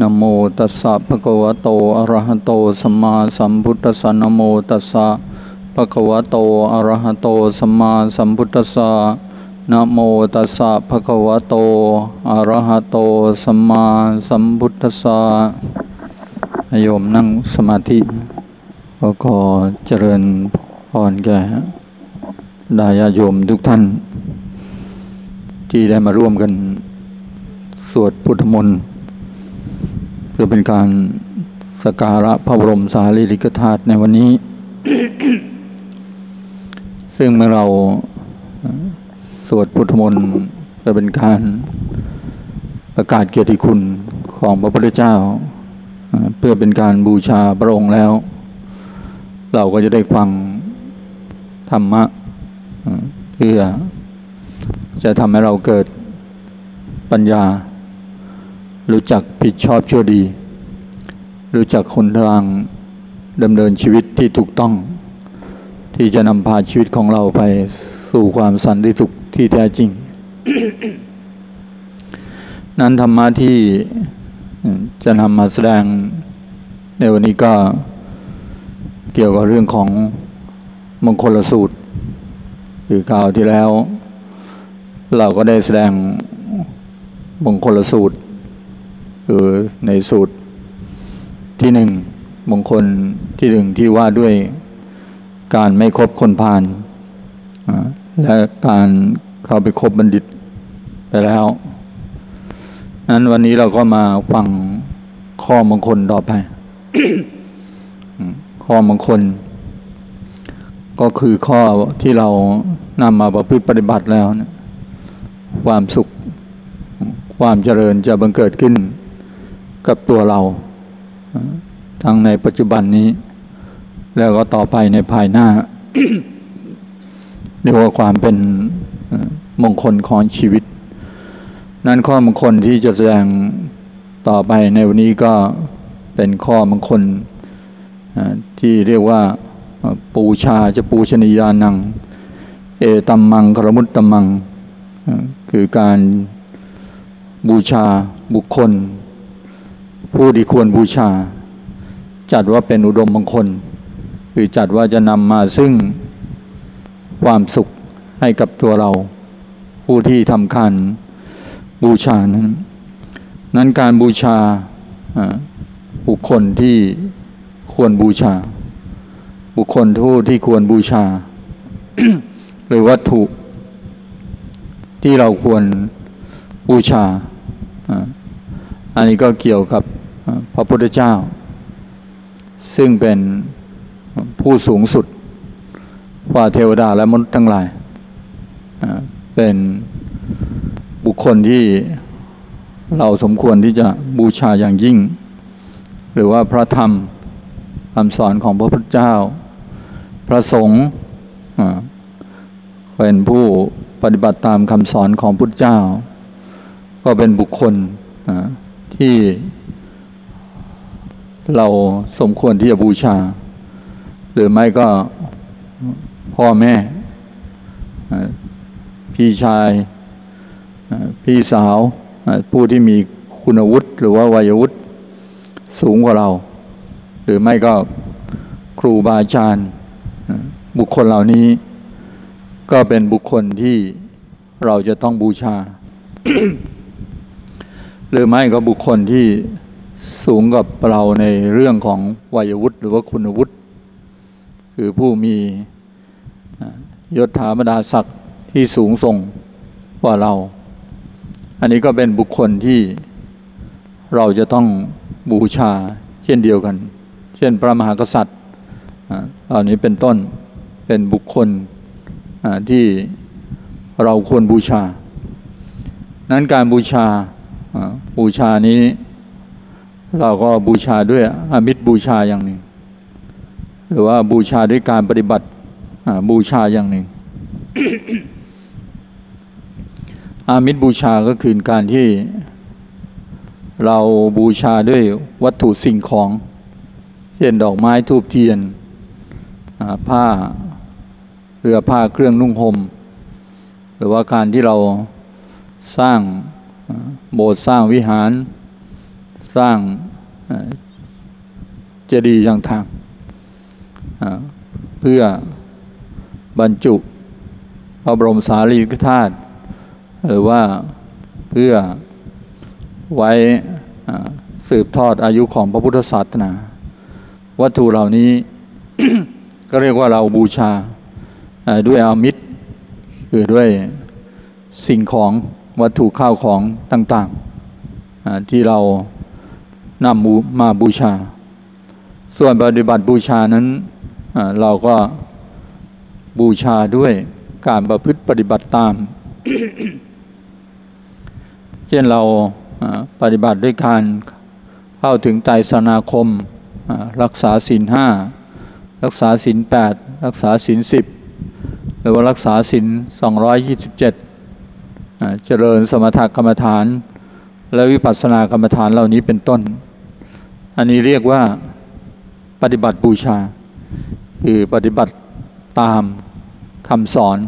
นโมตัสสะภะคะวะโต อะระหะโต สัมมาสัมพุทธัสสะนโมตัสสะภะคะวะโต อะระหะโต สัมมาสัมพุทธัสสะนะโมตัสสะภะคะวะโต อะระหะโต สัมมาสัมพุทธัสสะโยมนั่งสมาธิแล้วก็เจริญพรแก่ดายาโยมทุกท่าน ที่ได้มาร่วมกัน สวดพุทธมนต์ เพื่อเป็นการสการะพระบรมสารีริกธาตุในวันนี้ ซึ่งเมื่อเราสวดพุทธมนต์จะเป็นการประกาศเกียรติคุณของพระพุทธเจ้า เพื่อเป็นการบูชาพระองค์แล้ว เราก็จะได้ฟังธรรมะเพื่อจะทำให้เราเกิดปัญญา รู้จักผิดชอบชั่วดี รู้จักคนทางดำเนินชีวิตที่ถูกต้อง ที่จะนำพาชีวิตของเราไปสู่ความสันติสุขที่แท้จริง นั้นธรรมะที่จะนำมาแสดงในวันนี้ก็เกี่ยวกับเรื่องของมงคลสูตร คือข่าวที่แล้ว เราก็ได้แสดงมงคลสูตร คือในสูตรที่หนึ่งมงคลที่หนึ่งที่ว่าด้วยการไม่คบคนพาลและการเข้าไปคบบัณฑิตไปแล้วนั้นวันนี้เราก็มาฟังข้อมงคลต่อไป ข้อมงคล ก็คือข้อที่เรานำมาประพฤติปฏิบัติแล้วนะความสุข ความเจริญจะบังเกิดขึ้น กับตัวเรา ทั้งในปัจจุบันนี้ แล้วก็ต่อไปในภายหน้าเรียกว่าความเป็นมงคลของชีวิต นั้นข้อมงคลที่จะแสดงต่อไปในวันนี้ก็เป็นข้อมงคลที่เรียกว่าปูชาจะปูชนียานัง เอตัมมังกรมุตตมัง คือการบูชาบุคคล ผู้ที่ควรบูชา จัดว่าเป็นอุดมมงคล คือจัดว่าจะนำมาซึ่งความสุขให้กับตัวเรา ผู้ที่ทำการบูชานั้นนั้นการบูชาบุคคลที่ควรบูชา บุคคลผู้ที่ควรบูชา หรือวัตถุที่เราควรบูชา อันนี้ก็เกี่ยวกับ พระพุทธเจ้า ซึ่งเป็นผู้สูงสุดกว่าเทวดาและมนุษย์ทั้งหลายเป็นบุคคลที่เราสมควรที่จะบูชาอย่างยิ่ง หรือว่าพระธรรมคำสอนของพระพุทธเจ้า พระสงฆ์เป็นผู้ปฏิบัติตามคำสอนของพุทธเจ้า ก็เป็นบุคคลที่ เราสมควรที่จะบูชา หรือไม่ก็พ่อแม่ พี่ชาย พี่สาว ผู้ที่มีคุณวุฒิหรือว่าวัยวุฒิสูงกว่าเรา หรือไม่ก็ครูบาอาจารย์บุคคลเหล่านี้ ก็เป็นบุคคลที่เราจะต้องบูชา หรือไม่ก็บุคคลที่ สูงกับเราในเรื่องของวัยวุฒิหรือว่าคุณวุฒิ คือผู้มียศถาบรรดาศักดิ์ที่สูงส่งกว่าเรา อันนี้ก็เป็นบุคคลที่เราจะต้องบูชาเช่นเดียวกัน เช่นพระมหากษัตริย์อันนี้เป็นต้นเป็นบุคคลที่เราควรบูชา นั้นการบูชาบูชานี้ เราก็บูชาด้วยอมิตรบูชาอย่างหนึ่ง หรือว่าบูชาด้วยการปฏิบัติบูชาอย่างหนึ่ง อามิตรบูชาก็คือการที่เราบูชาด้วยวัตถุสิ่งของ เช่นดอกไม้ทูบเทียนผ้าเรือผ้าเครื่องนุ่งห่มหรือว่าการที่เราสร้างโบสถ์สร้างวิหาร สร้างเจดีย์ต่างๆเพื่อบรรจุพระบรมสารีริกธาตุหรือว่าเพื่อไว้สืบทอดอายุของพระพุทธศาสนา วัตถุเหล่านี้ ก็เรียกว่าเราบูชาด้วยอามิตรคือด้วยสิ่งของวัตถุข้าวของต่างๆที่เรา นำมาบูชา ส่วนปฏิบัติบูชานั้นเราก็บูชาด้วยการประพฤติปฏิบัติตาม เช่นเราปฏิบัติด้วยการเข้าถึงไตรสนาคม รักษาศีลห้ารักษาศีลแปดรักษาศีลสิบหรือว่ารักษาศีลสองร้อยยี่สิบเจ็ดเจริญสมถกรรมฐาน และวิปัสสนากรรมฐานเหล่านี้เป็นต้น อันนี้เรียกว่าปฏิบัติบูชา คือปฏิบัติตามคำสอน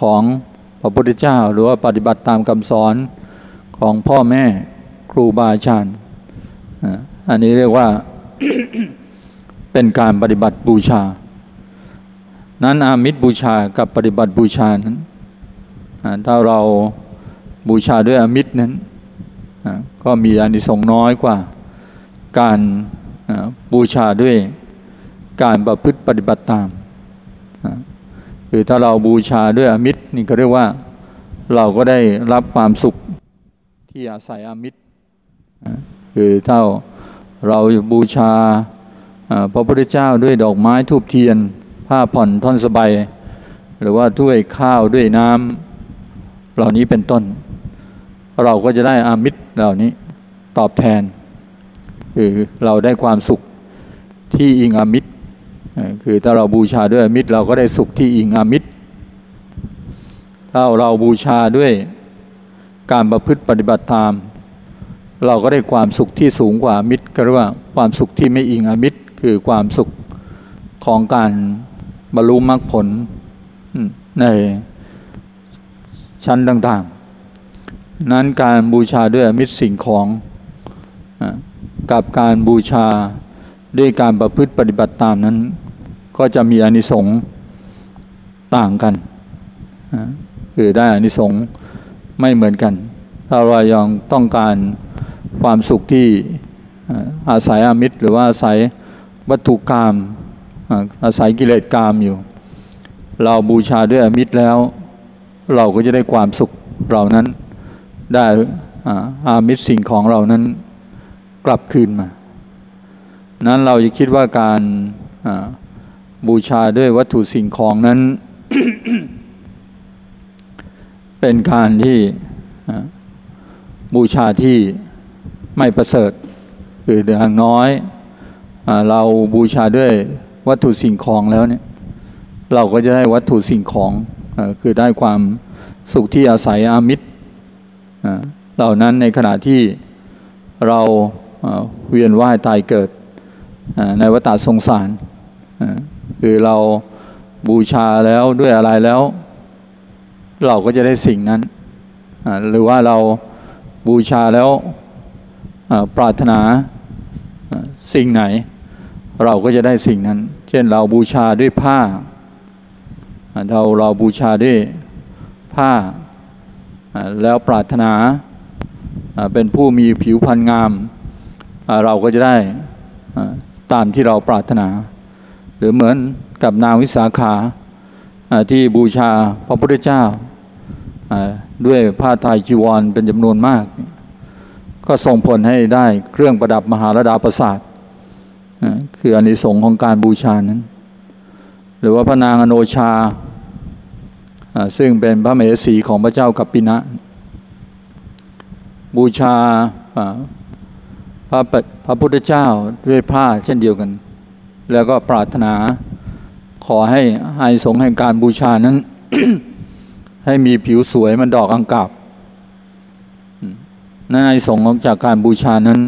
ของพระพุทธเจ้า หรือว่าปฏิบัติตามคำสอนของพ่อแม่ครูบาอาจารย์อันนี้เรียกว่าเป็นการปฏิบัติบูชา นั้นอามิตรบูชากับปฏิบัติบูชานั้นถ้าเราบูชาด้วยอามิตรนั้น ก็มีอานิสงส์น้อยกว่า การบูชาด้วยการประพฤติปฏิบัติตามคือถ้าเราบูชาด้วยอมิตรนี่ก็เรียกว่าเราก็ได้รับความสุขที่อาศัยอมิตรคือเท่าเราบูชาพระพุทธเจ้าด้วยดอกไม้ทูบเทียน ผ้าผ่อนท่อนสบายหรือว่าด้วยข้าวด้วยน้ำเหล่านี้เป็นต้น เราก็จะได้อามิตรเหล่านี้ตอบแทนคือเราได้ความสุขที่อิงอามิตรคือถ้าเราบูชาด้วยอามิตรเราก็ได้สุขที่อิงอามิตรถ้าเราบูชาด้วยการประพฤติปฏิบัติตาม เราก็ได้ความสุขที่สูงกว่ามิตรก็เรียกว่าความสุขที่ไม่อิงอมิตร คือความสุขของการบรรลุมรรคผลในชั้นต่างๆ นั้นการบูชาด้วยอมิตรสิ่งของกับการบูชาด้วยการประพฤติปฏิบัติตามนั้น ก็จะมีอนิสงส์ต่างกันคือได้อนิสงส์ไม่เหมือนกัน ถ้าเรายังต้องการความสุขที่อาศัยอามิตร หรือว่าอาศัยวัตถุกรรมอาศัยกิเลสกรรมอยู่ เราบูชาด้วยอมิตรแล้ว เราก็จะได้ความสุขเหล่านั้น ได้อามิตรสิ่งของเรานั้นกลับคืนมา นั้นเราจะคิดว่าการบูชาด้วยวัตถุสิ่งของนั้น เป็นการที่บูชาที่ไม่ประเสริฐคืออย่างน้อยเราบูชาด้วยวัตถุสิ่งของแล้วเนี่ยเราก็จะได้วัตถุสิ่งของคือได้ความสุขที่อาศัยอามิตร เหล่านั้นในขณะที่เราเวียนว่ายตายเกิดในวัฏสงสาร คือเราบูชาแล้วด้วยอะไรแล้ว เราก็จะได้สิ่งนั้น หรือว่าเราบูชาแล้วปรารถนาสิ่งไหน เราก็จะได้สิ่งนั้น เช่นเราบูชาด้วยผ้าเราเราบูชาด้วยผ้า แล้วปรารถนาเป็นผู้มีผิวพรรณงาม เราก็จะได้ตามที่เราปรารถนา หรือเหมือนกับนางวิสาขาที่บูชาพระพุทธเจ้าด้วยผ้าไตรจีวรเป็นจำนวนมาก ก็ส่งผลให้ได้เครื่องประดับมหาราดาประสาทคืออนิสงส์ของการบูชานั้น หรือว่าพระนางอโนชา ซึ่งเป็นพระเมสีของพระเจ้ากัปปินะ บูชาพระพระพุทธเจ้าด้วยผ้าเช่นเดียวกัน แล้วก็ปรารถนาขอให้อานิสงแห่งการบูชานั้น ให้มีผิวสวยมันดอกอังกาบในสงของจากการบูชานั้น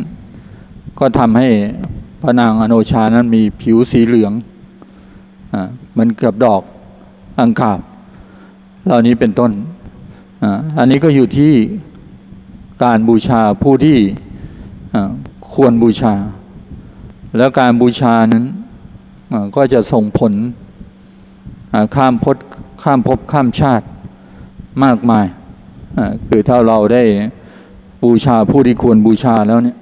ก็ทำให้พระนางอโนชานั้นมีผิวสีเหลืองอ่ามันกือบดอกอังคาบ เหล่านี้เป็นต้นอ่าอันนี้ก็อยู่ที่การบูชาผู้ที่ควรบูชา แล้วการบูชานั้นก็จะส่งผลข้ามพศข้ามภพข้ามชาติมากมาย คือถ้าเราได้บูชาผู้ที่ควรบูชาแล้วเนี่ย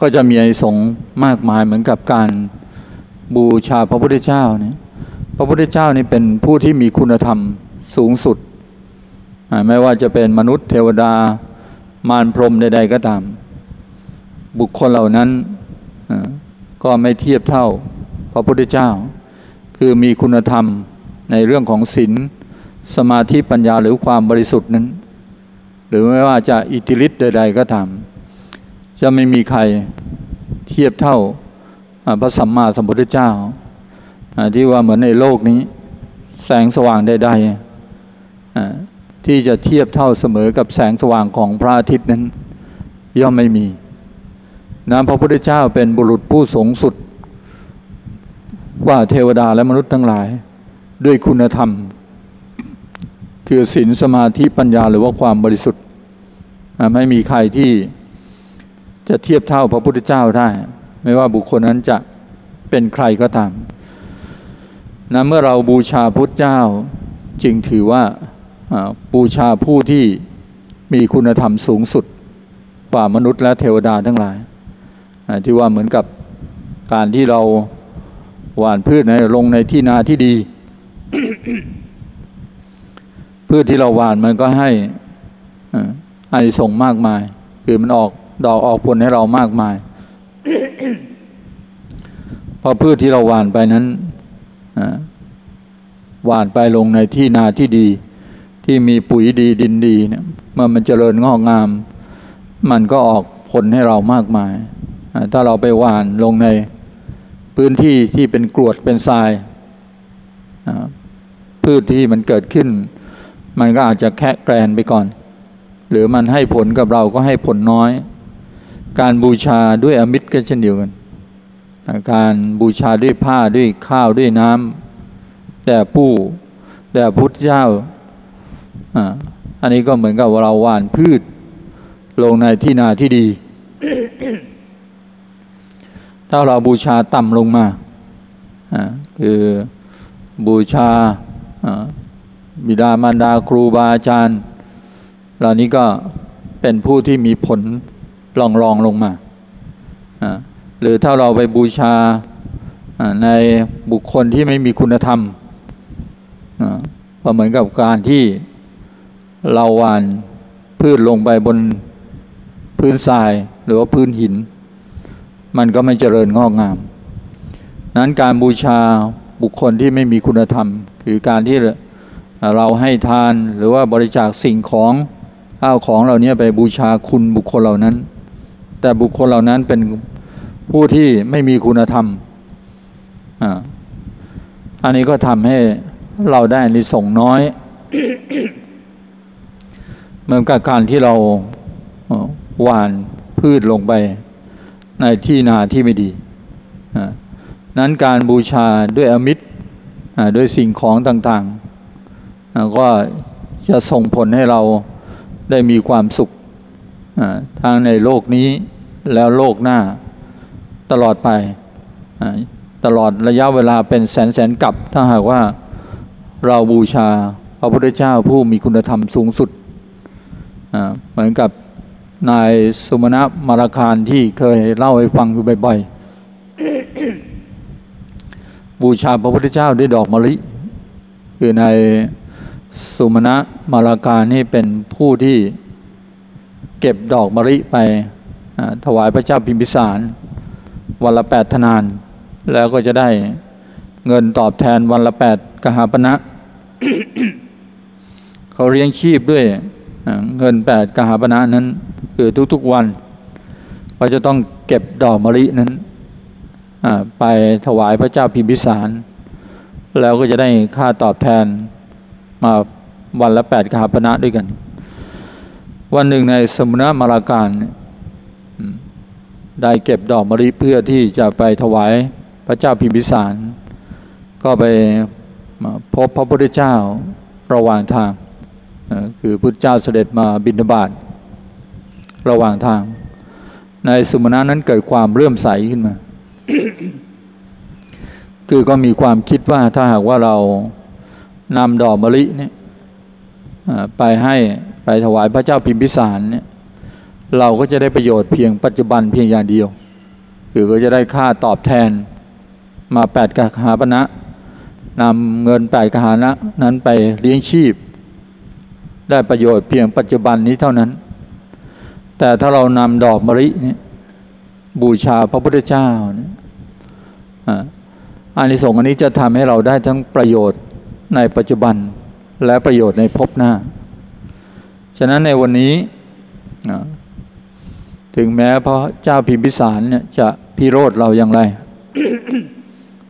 ก็จะมีไอสงมากมายเหมือนกับการบูชาพระพุทธเจ้าเนี่ย พระพุทธเจ้านี่เป็นผู้ที่มีคุณธรรมสูงสุด ไม่ว่าจะเป็นมนุษย์เทวดามารพรหมใด ๆ ก็ตาม บุคคลเหล่านั้นก็ไม่เทียบเท่าพระพุทธเจ้า คือมีคุณธรรมในเรื่องของศีลสมาธิปัญญาหรือความบริสุทธิ์นั้น หรือไม่ว่าจะอิทธิฤทธิ์ใด ๆ ก็ตาม จะไม่มีใครเทียบเท่าพระสัมมาสัมพุทธเจ้า ที่ว่าเหมือนในโลกนี้ แสงสว่างใดๆที่จะเทียบเท่าเสมอกับแสงสว่างของพระอาทิตย์นั้น ย่อมไม่มีนะพระพุทธเจ้าเป็นบุรุษผู้สูงสุดว่าเทวดาและมนุษย์ทั้งหลาย ด้วยคุณธรรม คือศีลสมาธิปัญญาหรือว่าความบริสุทธิ์ไม่มีใครที่จะเทียบเท่าพระพุทธเจ้าได้ ไม่ว่าบุคคลนั้นจะเป็นใครก็ตาม นะเมื่อเราบูชาพุทธเจ้า จึงถือว่าบูชาผู้ที่มีคุณธรรมสูงสุดกว่ามนุษย์และเทวดาทั้งหลาย ที่ว่าเหมือนกับการที่เราหว่านพืชในลงในที่นาที่ดี พืชที่เราหว่านมันก็ให้อานิสงส์มากมาย คือมันออกดอกออกผลให้เรามากมายพอพืชที่เราหว่านไปนั้น หว่านไปลงในที่นาที่ดี ที่มีปุ๋ยดีดินดีเนี่ยเมื่อมันเจริญงอกงาม มันก็ออกผลให้เรามากมาย ถ้าเราไปหว่านลงในพื้นที่ที่เป็นกรวดเป็นทรายพืชที่มันเกิดขึ้น มันก็อาจจะแค่แกรนไปก่อน หรือมันให้ผลกับเราก็ให้ผลน้อย การบูชาด้วยอมิตรก็เช่นเดียวกัน การบูชาด้วยผ้าด้วยข้าวด้วยน้ำแต่ผู้แต่พุทธเจ้าอันนี้ก็เหมือนกับเราหว่านพืชลงในที่นาที่ดี ถ้าเราบูชาต่ำลงมาคือบูชาบิดามารดาครูบาอาจารย์ เหล่านี้ก็เป็นผู้ที่มีผลรองรองลงมา หรือถ้าเราไปบูชาในบุคคลที่ไม่มีคุณธรรมก็เหมือนกับการที่เราวานพืชลงไปบนพื้นทรายหรือว่าพื้นหิน มันก็ไม่เจริญงอกงาม นั้นการบูชาบุคคลที่ไม่มีคุณธรรม คือการที่เราให้ทานหรือว่าบริจาคสิ่งของข้าวของเหล่านี้ไปบูชาคุณบุคคลเหล่านั้น แต่บุคคลเหล่านั้นเป็น ผู้ที่ไม่มีคุณธรรมอ่าอันนี้ก็ทำให้เราได้นิสงน้อย เหมือนกับการที่เราหว่านพืชลงไปในที่นาที่ไม่ดีนั้นการบูชาด้วยอมิตรด้วยสิ่งของต่างๆ ก็จะส่งผลให้เราได้มีความสุขทางในโลกนี้แล้วโลกหน้า ตลอดไปตลอดระยะเวลาเป็นแสนแสนกับ ถ้าหากว่าเราบูชาพระพุทธเจ้าผู้มีคุณธรรมสูงสุด เหมือนกับนายสุมาณะมาราคารที่เคยเล่าให้ฟังอยู่บ่อยๆ บูชาพระพุทธเจ้าด้วยดอกมะลิ คือนายสุมาณะมาราคารนี่เป็นผู้ที่เก็บดอกมะลิไปถวายพระเจ้าพิมพิสาร วันละแปดธนาน แล้วก็จะได้เงินตอบแทนวันละแปดกหาปณะเขาเลี้ยงชีพด้วยเงินแปดกหาปณะนั้น คือทุกๆวันเราจะต้องเก็บดอกมะลินั้นไปถวายพระเจ้าพิมพิสาร แล้วก็จะได้ค่าตอบแทนมาวันละแปดกหาปณะด้วยกัน วันหนึ่งในสมุนมาราการ ได้เก็บดอกมะลิเพื่อที่จะไปถวายพระเจ้าพิมพิสาร ก็ไปพบพระพุทธเจ้าระหว่างทางคือพุทธเจ้าเสด็จมาบิณฑบาตระหว่างทาง ในสุมาณะนั้นเกิดความเรื่อมใสขึ้นมา คือก็มีความคิดว่าถ้าหากว่าเรานำดอกมะลิเนี่ยไปให้ไปถวายพระเจ้าพิมพิสารเนี่ย เราก็จะได้ประโยชน์เพียงปัจจุบันเพียงอย่างเดียว คือก็จะได้ค่าตอบแทนมาแปดกหาปณะนำเงินแปดกหานะนั้นไปเลี้ยงชีพ ได้ประโยชน์เพียงปัจจุบันนี้เท่านั้น แต่ถ้าเรานำดอกมะลิเนี่ยบูชาพระพุทธเจ้าเนี่ยอานิสงส์อันนี้จะทำให้เราได้ทั้งประโยชน์ในปัจจุบันและประโยชน์ในภพหน้า ฉะนั้นในวันนี้ ถึงแม้พระเจ้าพิมพิสารเนี่ยจะพิโรธเราอย่างไร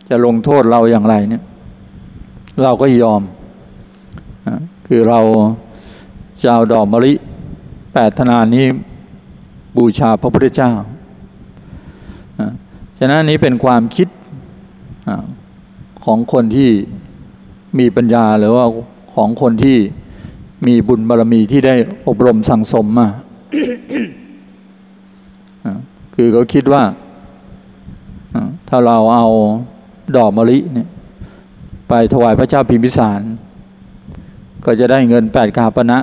จะลงโทษเราอย่างไรเนี่ย เราก็ยอม คือเราจะเอาดอกมะลิแปดธนานี้บูชาพระพุทธเจ้าฉะนั้นนี้เป็นความคิดของคนที่มีปัญญาหรือว่าของคนที่มีบุญบารรมีที่ได้อบรมสั่งสมมา คือเขาคิดว่า ถ้าเราเอาดอกมะลิเนี่ยไปถวายพระเจ้าพิมพิสาร ก็จะได้เงินแปดกาปณะ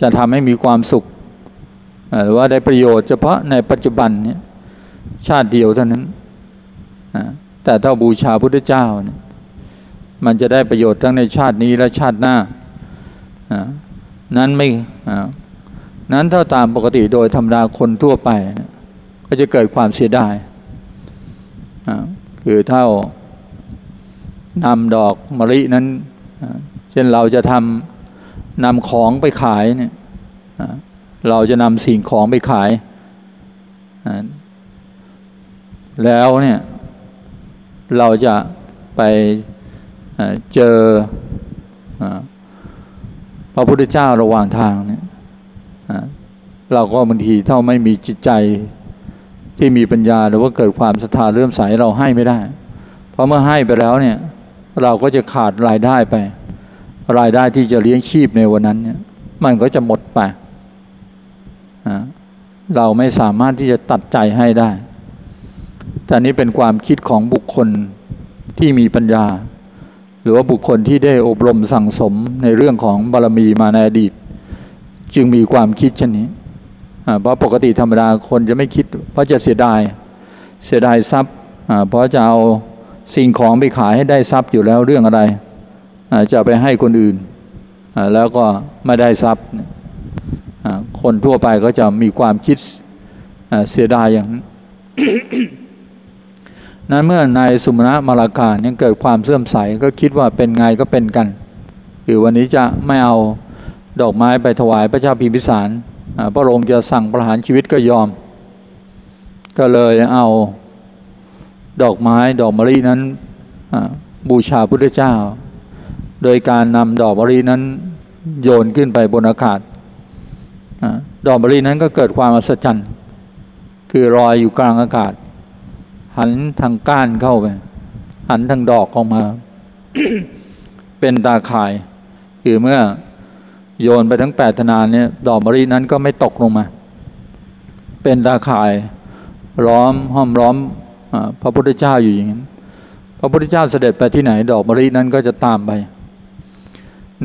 จะทำให้มีความสุขหรือว่าได้ประโยชน์เฉพาะในปัจจุบันเนี่ยชาติเดียวเท่านั้น แต่ถ้าบูชาพุทธเจ้าเนี่ยมันจะได้ประโยชน์ทั้งในชาตินี้และชาติหน้านั้นไม่ นั้นถ้าตามปกติโดยธรรมดาคนทั่วไป ก็จะเกิดความเสียดายคือเท่านำดอกมะลินั้น เช่นเราจะทำนำของไปขายเนี่ยเราจะนำสิ่งของไปขาย แล้วเนี่ยเราจะไปเจอพระพุทธเจ้าระหว่างทางเนี่ย เราก็บางทีถ้าไม่มีจิตใจที่มีปัญญาหรือว่าเกิดความศรัทธาเรื่มใสเราให้ไม่ได้ เพราะเมื่อให้ไปแล้วเนี่ยเราก็จะขาดรายได้ไป รายได้ที่จะเลี้ยงชีพในวันนั้นเนี่ยมันก็จะหมดไปเราไม่สามารถที่จะตัดใจให้ได้แต่นี้เป็นความคิดของบุคคลที่มีปัญญา หรือว่าบุคคลที่ได้อบรมสั่งสมในเรื่องของบารรมีมาในอดีต จึงมีความคิดเช่นนี้เพราะปกติธรรมดาคนจะไม่คิด เพราะจะเสียดายเสียดายทรัพย์เพราะจะเอาสิ่งของไปขายให้ได้ทรัพย์อยู่แล้วเรื่องอะไรจะไปให้คนอื่นแล้วก็ไม่ได้ทรัพย์คนทั่วไปก็จะมีความคิดเสียดายอย่างนั้นนั้นเมื่อนายสุมาณะมาลาการยังเกิดความเสื่อมใสก็คิดว่าเป็นไงก็เป็นกัน คือวันนี้จะไม่เอา ดอกไม้ไปถวายพระเจ้าพิมพิสารพระองค์จะสั่งประหารชีวิตก็ยอม ก็เลยเอาดอกไม้ดอกมะลินั้นบูชาพุทธเจ้า โดยการนำดอกมะลินั้นโยนขึ้นไปบนอากาศดอกมะลินั้นก็เกิดความอัศจรรย์ คือลอยอยู่กลางอากาศ หันทางก้านเข้าไป หันทางดอกออกมา เป็นตาข่าย คือเมื่อ โยนไปทั้งแปดธนาเนี่ยดอกมะลินั้นก็ไม่ตกลงมา เป็นตาข่ายล้อมห้อมล้อมอพระพุทธเจ้าอยู่อย่างนั้นพระพุทธเจ้าเสด็จไปที่ไหน ดอกมะลินั้นก็จะตามไป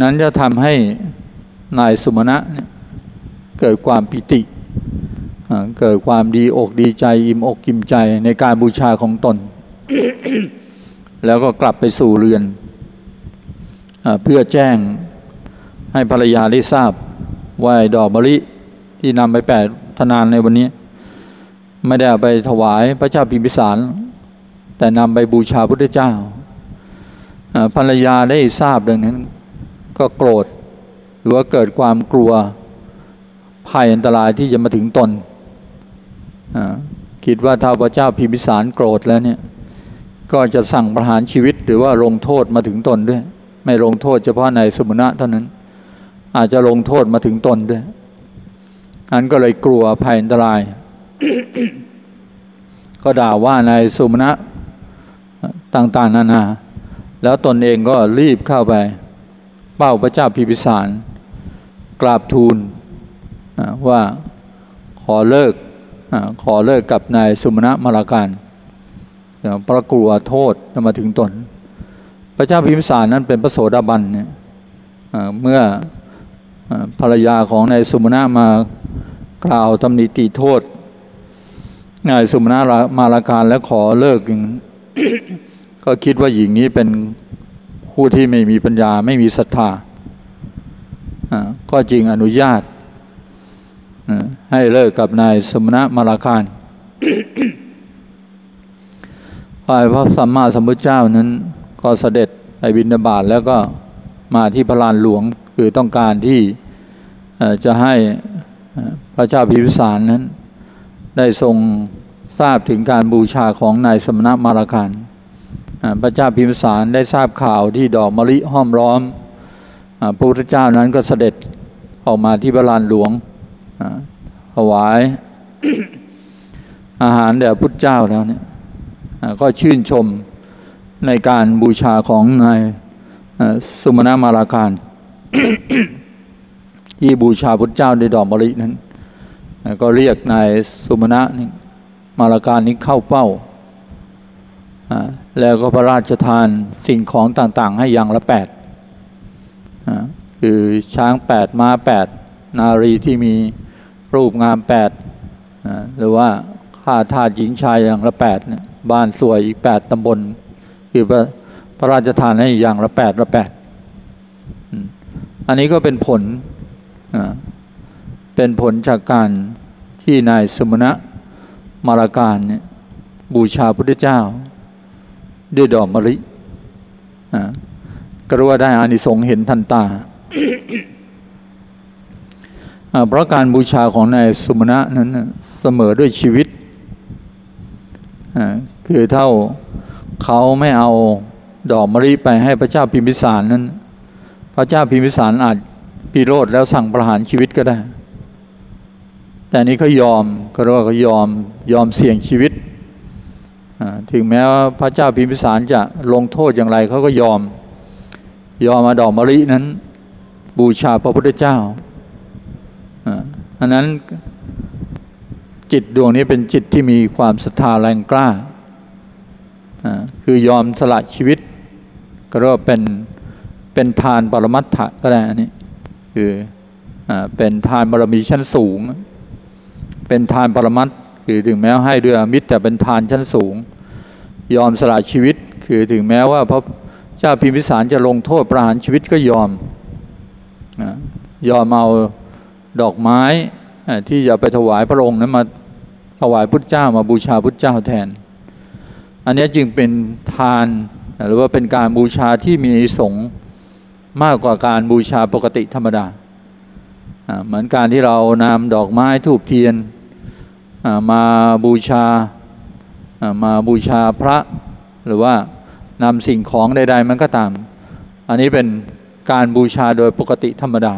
นั้นจะทำให้นายสุมาณะเนี่ยเกิดความปิติ เกิดความดีอกดีใจ อิ่มอกอิ่มใจในการบูชาของตน แล้วก็กลับไปสู่เรือน เพื่อแจ้ง ให้ภรรยาได้ทราบว่าดอกมะลิที่นำไปแปดธนานในวันนี้ ไม่ได้ไปถวายพระเจ้าพิมพิสาร แต่นำไปบูชาพุทธเจ้าภรรยาได้ทราบดังนั้น ก็โกรธ หรือว่าเกิดความกลัวภัยอันตรายที่จะมาถึงตนคิดว่าถ้าพระเจ้าพิมพิสารโกรธแล้วเนี่ย ก็จะสั่งประหารชีวิตหรือว่าลงโทษมาถึงตนด้วย ไม่ลงโทษเฉพาะในสมุนะเท่านั้น อาจจะลงโทษมาถึงตนด้วยอันก็เลยกลัวภัยอันตราย ก็ด่าว่าในสมุนะต่าง ๆ นานา แล้วตนเองก็รีบเข้าไป เป้าพระเจ้าพิพิสาร กราบทูลว่าขอเลิกอขอเลิกกับนายสุมาณะมาลาการเพราะกลัวโทษจะมาถึงตน พระเจ้าพิมพิสารนั้นเป็นพระโสดาบันเนี่ยเมื่อ ภรรยาของนายสุมาณะมากล่าวตำหนิตีโทษนายสุมาณะมาลาการและขอเลิกอย่างก็คิดว่าหญิงนี้เป็นผู้ที่ไม่มีปัญญาไม่มีศรัทธาก็จริงอนุญาตให้เลิกกับนายสมณะมาลาคารฝ่ายพระสัมมาสัมพุทธเจ้านั้น ก็เสด็จไปบินบาตแล้วก็มาที่พระลานหลวง คือต้องการที่จะให้พระเจ้าพิพิสารนั้น ได้ทรงทราบถึงการบูชาของนายสมณะมาลาคารพระเจ้าพิมพิสารได้ทราบข่าวที่ดอกมะลิห้อมล้อมพระพุทธเจ้านั้นก็เสด็จออกมาที่พระลานหลวงถวายอาหารแด่พุทธเจ้าแล้วเนี่ยก็ชื่นชมในการบูชาของนายสุมาณมาลาการ ที่บูชาพุทธเจ้าด้วยดอกมะลินั้น ก็เรียกนายสุมาณะนี่มาลาการนี้เข้าเป้า แล้วก็พระราชทานสิ่งของต่างๆ ให้อย่างละแปดคือช้างแปดม้าแปดนารีที่มีรูปงามแปดหรือว่าข้าทาสหญิงชายอย่างละแปดบ้านสวยอีกแปดตำบล คือพระพระราชทานให้อย่างละแปดละแปด อันนี้ก็เป็นผล เป็นผลจากการที่นายสมณะมาราการเนี่ยบูชาพระพุทธเจ้า ด้วยดอกมะลิก็รู้ว่าได้อานิสงส์เห็นทันตา เพราะการบูชาของนายสมณะนั้นเสมอด้วยชีวิต คือเท่าเขาไม่เอาดอกมะลิไปให้พระเจ้าพิมพิสารนั้น พระเจ้าพิมพิสารอาจพิโรธแล้วสั่งประหารชีวิตก็ได้ แต่นี้เขายอมก็เรียกว่าเขายอมยอมเสี่ยงชีวิต ถึงแม้ว่าพระเจ้าพิมพิสารจะลงโทษอย่างไรเขาก็ยอม ยอมมาดอกมะลินั้น บูชาพระพุทธเจ้าอันนั้นจิตดวงนี้เป็นจิตที่มีความศรัทธาแรงกล้า คือยอมสละชีวิต ก็เรียกว่าเป็น เป็นทานปรมัตถะก็ได้นนี้คืออเป็นทานบารมีชั้นสูง เป็นทานปรมัตถคือถึงแม้ให้ด้วยอมิตรแต่เป็นทานชั้นสูง ยอมสละชีวิต คือถึงแม้ว่าพระเจ้าพิมพิสารจะลงโทษประหารชีวิตก็ยอมยอมเอาดอกไม้ที่จะไปถวายพระองค์นั้นมาถวายพุทธเจ้ามาบูชาพุทธเจ้าแทน อันนี้จึงเป็นทานหรือว่าเป็นการบูชาที่มีสง มากกว่าการบูชาปกติธรรมดา เหมือนการที่เรานำดอกไม้ทูบเทียนมาบูชามาบูชาพระหรือว่านำสิ่งของใดๆมันก็ตาม อันนี้เป็นการบูชาโดยปกติธรรมดา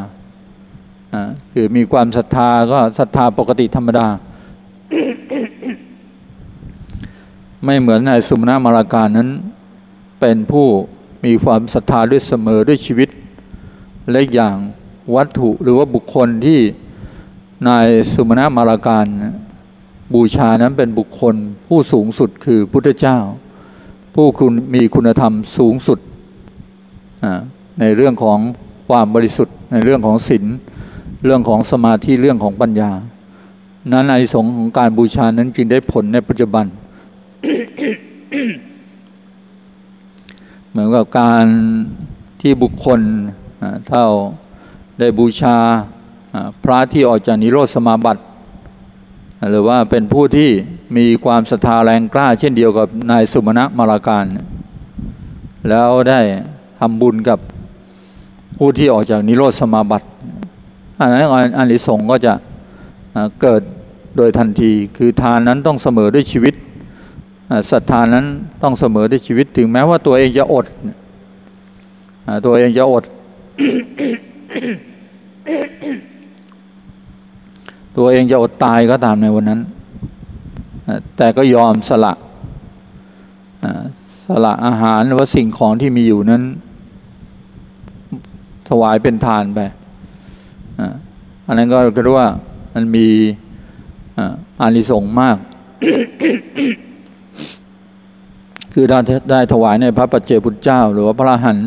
คือมีความศรัทธาก็ศรัทธาปกติธรรมดา ไม่เหมือนนายสุมนามาราการนั้นเป็นผู้ มีความศรัทธาด้วยเสมอด้วยชีวิต และอย่างวัตถุหรือว่าบุคคลที่นายสุมนามาราการบูชานั้นเป็นบุคคลผู้สูงสุดคือพุทธเจ้า ผู้คุณมีคุณธรรมสูงสุดในเรื่องของความบริสุทธิ์ ในเรื่องของศีลเรื่องของสมาธิเรื่องของปัญญา นั้นในสงของการบูชานั้นจึงได้ผลในปัจจุบัน มือนกับการที่บุคคลเท่าได้บูชาพระที่ออกจากนิโรธสมาบัติ หรือว่าเป็นผู้ที่มีความศรัทธาแรงกล้า เช่นเดียวกับนายสุมาณะมาลาการ แล้วได้ทำบุญกับผู้ที่ออกจากนิโรธสมาบัติอันนั้นอันนิสงก็จะเกิดโดยทันที คือทานนั้นต้องเสมอด้วยชีวิต ศรัทธานั้นต้องเสมอด้วยชีวิตถึงแม้ว่าตัวเองจะอดตัวเองจะอด ตัวเองจะอดตายก็ตามในวันนั้น แต่ก็ยอมสละสละอาหารหรือว่าสิ่งของที่มีอยู่นั้น ถวายเป็นทานไปอันนั้นก็เรียกว่ามันมีอานิสงส์มาก คือได้ได้ถวายในพระปัจเจพุทธเจ้า หรือว่าพระหัน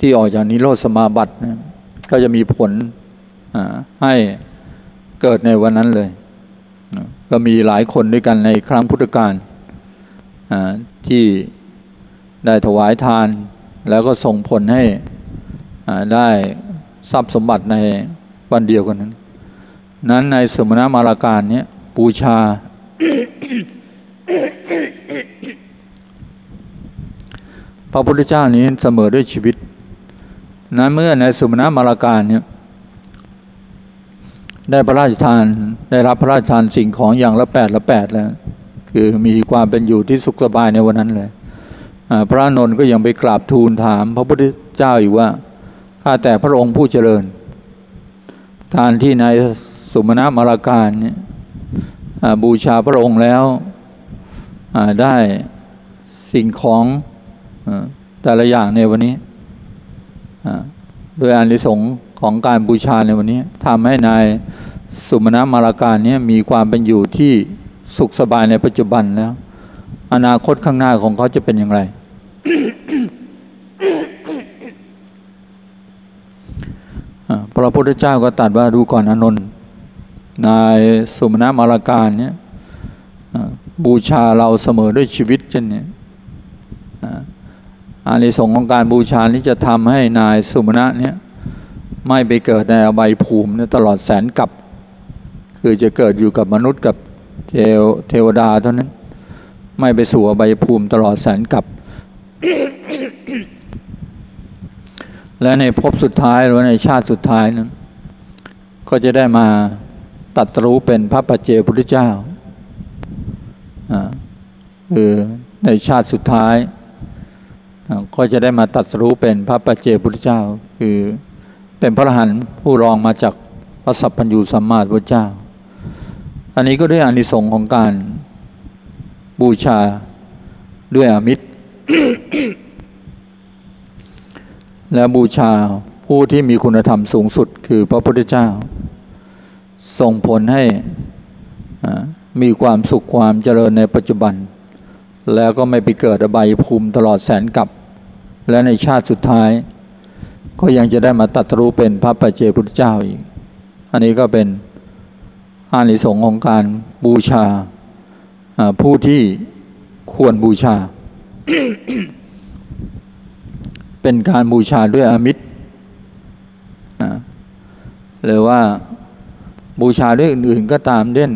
ที่ออกจากนิโรธสมาบัตินะก็จะมีผลให้เกิดในวันนั้นเลย ก็มีหลายคนด้วยกันในครั้งพุทธกาลที่ได้ถวายทาน แล้วก็ส่งผลให้ได้ทรัพย์สมบัติในวันเดียวกันนั้น นั้นในสมณมาราการนี้ยบูชา พระพุทธเจ้านี้เสมอด้วยชีวิตนั้นเมื่อในสุมณมาราการเนี่ยได้พระราชทานได้รับพระราชทานสิ่งของอย่างละแปดละแปดแล้ว คือมีความเป็นอยู่ที่สุขสบายในวันนั้นเลยพระนนท์ก็ยังไปกราบทูลถาม พระพุทธเจ้าอยู่ว่าข้าแต่พระองค์ผู้เจริญการที่ในสุมาณมาราการเนี่ยบูชาพระองค์แล้ว ได้สิ่งของแต่ละอย่างในวันนี้โดยอานิสงส์ของการบูชาในวันนี้ทำให้นายสุมาณมาราการนี้มีความเป็นอยู่ที่สุขสบายในปัจจุบันแล้ว อนาคตข้างหน้าของเขาจะเป็นอย่างไร พระพุทธเจ้าก็ตัดว่าดูก่อนอนนท์นายสุมาณมาราการเนี่ย บูชาเราเสมอด้วยชีวิตเช่นนี้อานิสงส์ของการบูชานี้จะทำให้นายสุมาณะเนี่ยไม่ไปเกิดในอบายภูมิตลอดแสนกับ คือจะเกิดอยู่กับมนุษย์กับเทวเทวดาเท่านั้น ไม่ไปสู่อบายภูมิตลอดแสนกับ และในภพสุดท้ายหรือในชาติสุดท้ายนั้น ก็จะได้มาตัดรู้เป็นพระปัจเจพุทธเจ้า คือในชาติสุดท้าย ก็จะได้มาตัดรู้เป็นพระปัจเจพุทธเจ้า คือเป็นพระหันผู้รองมาจากพระสัพพัญญูสัมมาสัมพุทธเจ้า อันนี้ก็ด้วยอานิสงส์ของการบูชาด้วยอมิตร และบูชาผู้ที่มีคุณธรรมสูงสุด คือพระพุทธเจ้า ส่งผลให้ มีความสุขความเจริญในปัจจุบัน แล้วก็ไม่ไปเกิดอบายภูมิตลอดแสนกับ และในชาติสุดท้าย ก็ยังจะได้มาตัดรู้เป็นพระปัจเจพุทธเจ้าอีก อันนี้ก็เป็นอานิสงส์ของการบูชาผู้ที่ควรบูชา เป็นการบูชาด้วยอมิตรหรือว่าบูชาด้วยอื่นๆก็ตามเด่น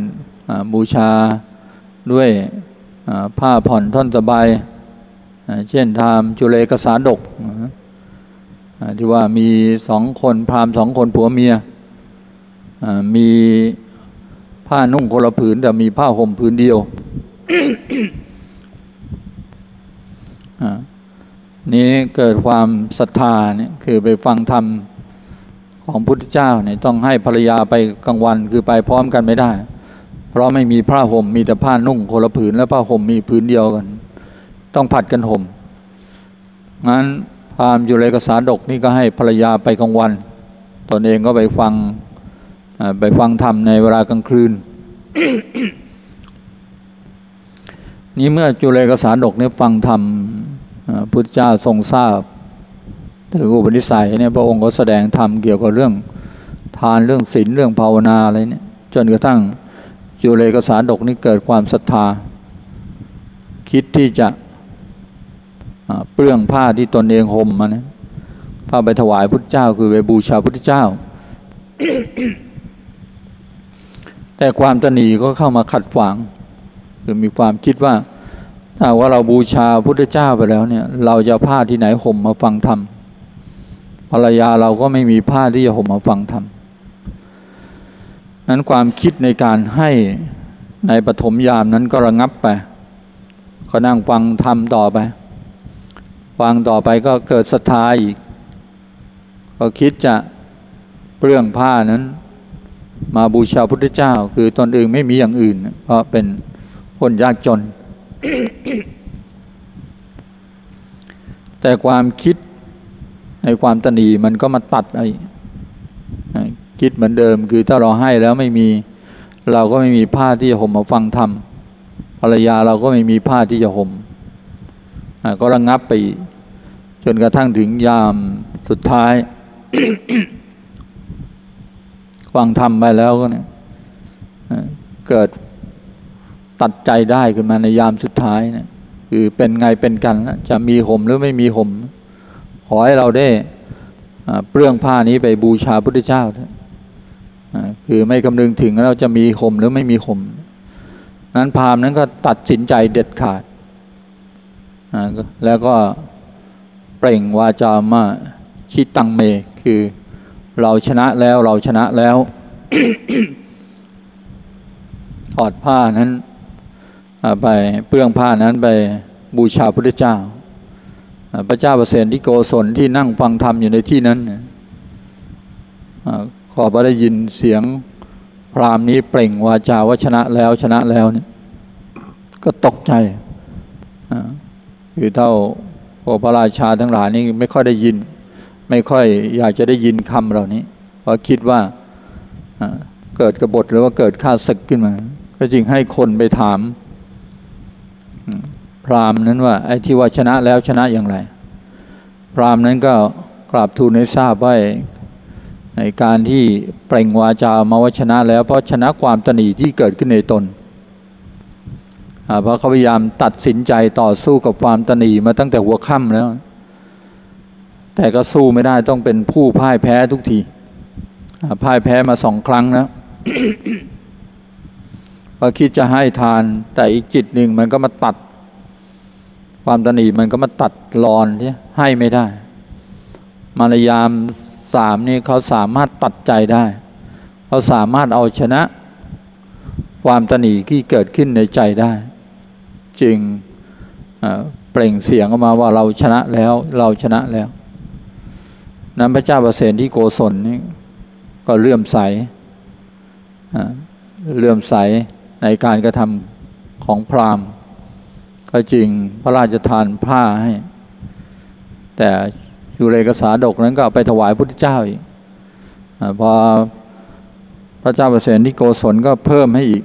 บูชาด้วยผ้าผ่อนท่อนสบาย เช่นทำจุเลกสาดกที่ว่ามีสองคนพรามสองคนผัวเมียมีผ้านุ่งคนละผืน แต่มีผ้าห่มผืนเดียวนี้เกิดความศรัทธาเนี่ยคือไปฟังธรรมของพุทธเจ้าเนี่ยต้องให้ภรรยาไปกลางวันคือไปพร้อมกันไม่ได้ เพราะไม่มีผ้าห่มมีแต่ผ้านุ่งคนละผืน และผ้าห่มมีผืนเดียวกัน ต้องผัดกันห่มงั้นพามอยู่เลกษาดกนี่ก็ให้ภรรยาไปกลางวัน ตนเองก็ไปฟังไปฟังธรรมในเวลากลางคืน นี่เมื่อจุเลกษาดกเนี่ยฟังธรรมพุทธเจ้าทรงทราบถึงอุปนิสัยเนี่ยพระองค์ก็แสดงธรรมเกี่ยวกับเรื่องทานเรื่องศีลเรื่องภาวนาอะไรเนี่ยจนกระทั่ง จุเลกษาดกนี่เกิดความศรัทธา คิดที่จะเปลื้องผ้าที่ตนเองห่มมานะผ้าไปถวายพุทธเจ้า คือไปบูชาพุทธเจ้า แต่ความตนีก็เข้ามาขัดขวาง คือมีความคิดว่า ถ้าว่าเราบูชาพุทธเจ้าไปแล้วเนี่ย เราจะผ้าที่ไหนห่มมาฟังธรรมภรรยาเราก็ไม่มีผ้าที่จะห่มมาฟังธรรม นั้นความคิดในการให้ในปฐมยามนั้นก็ระงับไป ก็นั่งฟังธรรมต่อไป ฟังต่อไปก็เกิดศรัทธาอีก ก็คิดจะเปลื้องผ้านั้น มาบูชาพุทธเจ้า คือตนเอื่นไม่มีอย่างอื่น เพราะเป็นคนยากจน แต่ความคิดในความตนีมันก็มาตัดไอ้ คิดเหมือนเดิม คือถ้าเราให้แล้วไม่มีเราก็ไม่มีผ้าที่จะห่มมาฟังธรรมภรรยาเราก็ไม่มีผ้าที่จะห่มก็ระงงับไป จนกระทั่งถึงยามสุดท้าย ฟังธรรมไปแล้วก็เนี่ยเกิดตัดใจได้ขึ้นมาในยามสุดท้ายเนี่ยคือเป็นไงเป็นกัน จะมีห่มหรือไม่มีห่มขอให้เราได้เปลื้องผ้านี้ไปบูชาพุทธเจ้า คือไม่คำนึงถึงเราจะมีห่มหรือไม่มีห่มนั้นพามนั้นก็ตัดสินใจเด็ดขาด แล้วก็เปล่งวาจามาชิตังเม คือเราชนะแล้วเราชนะแล้วถอดผ้านั้นไปเปลื้องผ้านั้นไปบูชาพระเจ้า พระเจ้าประเสริฐที่โกศลที่นั่งฟังธรรมอยู่ในที่นั้น อพระได้ยินเสียงพรามนี้เปล่งวาจาว่าชนะแล้วชนะแล้วเนี่ยก็ตกใจคือเท่าพระราชาทั้งหลายนี่ไม่ค่อยได้ยิน ไม่ค่อยอยากจะได้ยินคำเหล่านี้เพราะคิดว่าเกิดกบฏหรือว่าเกิดข้าศึกขึ้นมา ก็จึงให้คนไปถาม พราหมณ์นั้นว่าไอ้ที่ว่าชนะแล้วชนะอย่างไร พราหมณ์นั้นก็กราบทูลให้ทราบว่า ในการที่เปล่งวาจามาวชนะแล้วเพราะชนะความตนีที่เกิดขึ้นในตนเพราะเขาพยายามตัดสินใจต่อสู้กับความตนีมาตั้งแต่หัวค่ำแล้ว แต่ก็สู้ไม่ได้ต้องเป็นผู้พ่ายแพ้ทุกทีพ่ายแพ้มาสองครั้งแล้วพอคิดจะให้ทาน แต่อีกจิตหนึ่งมันก็มาตัด ความตนีมันก็มาตัดรอนที่ให้ไม่ได้มารยาม สามนี่เขาสามารถตัดใจได้ เขาสามารถเอาชนะ ความตนีที่เกิดขึ้นในใจได้ จึงเปล่งเสียงออกมาว่าเราชนะแล้วเราชนะแล้ว นั้นพระเจ้าประเสริฐที่โกศลนี่ก็เลื่อมใสเลื่อมใสในการกระทำของพราหมณ์ ก็จริงพระราชทานผ้าให้ แต่ อยู่เรกษาดกนั้นก็ไปถวายพุทธเจ้าอีกอพอพระเจ้าประเสริฐที่โกศลก็เพิ่มให้อีก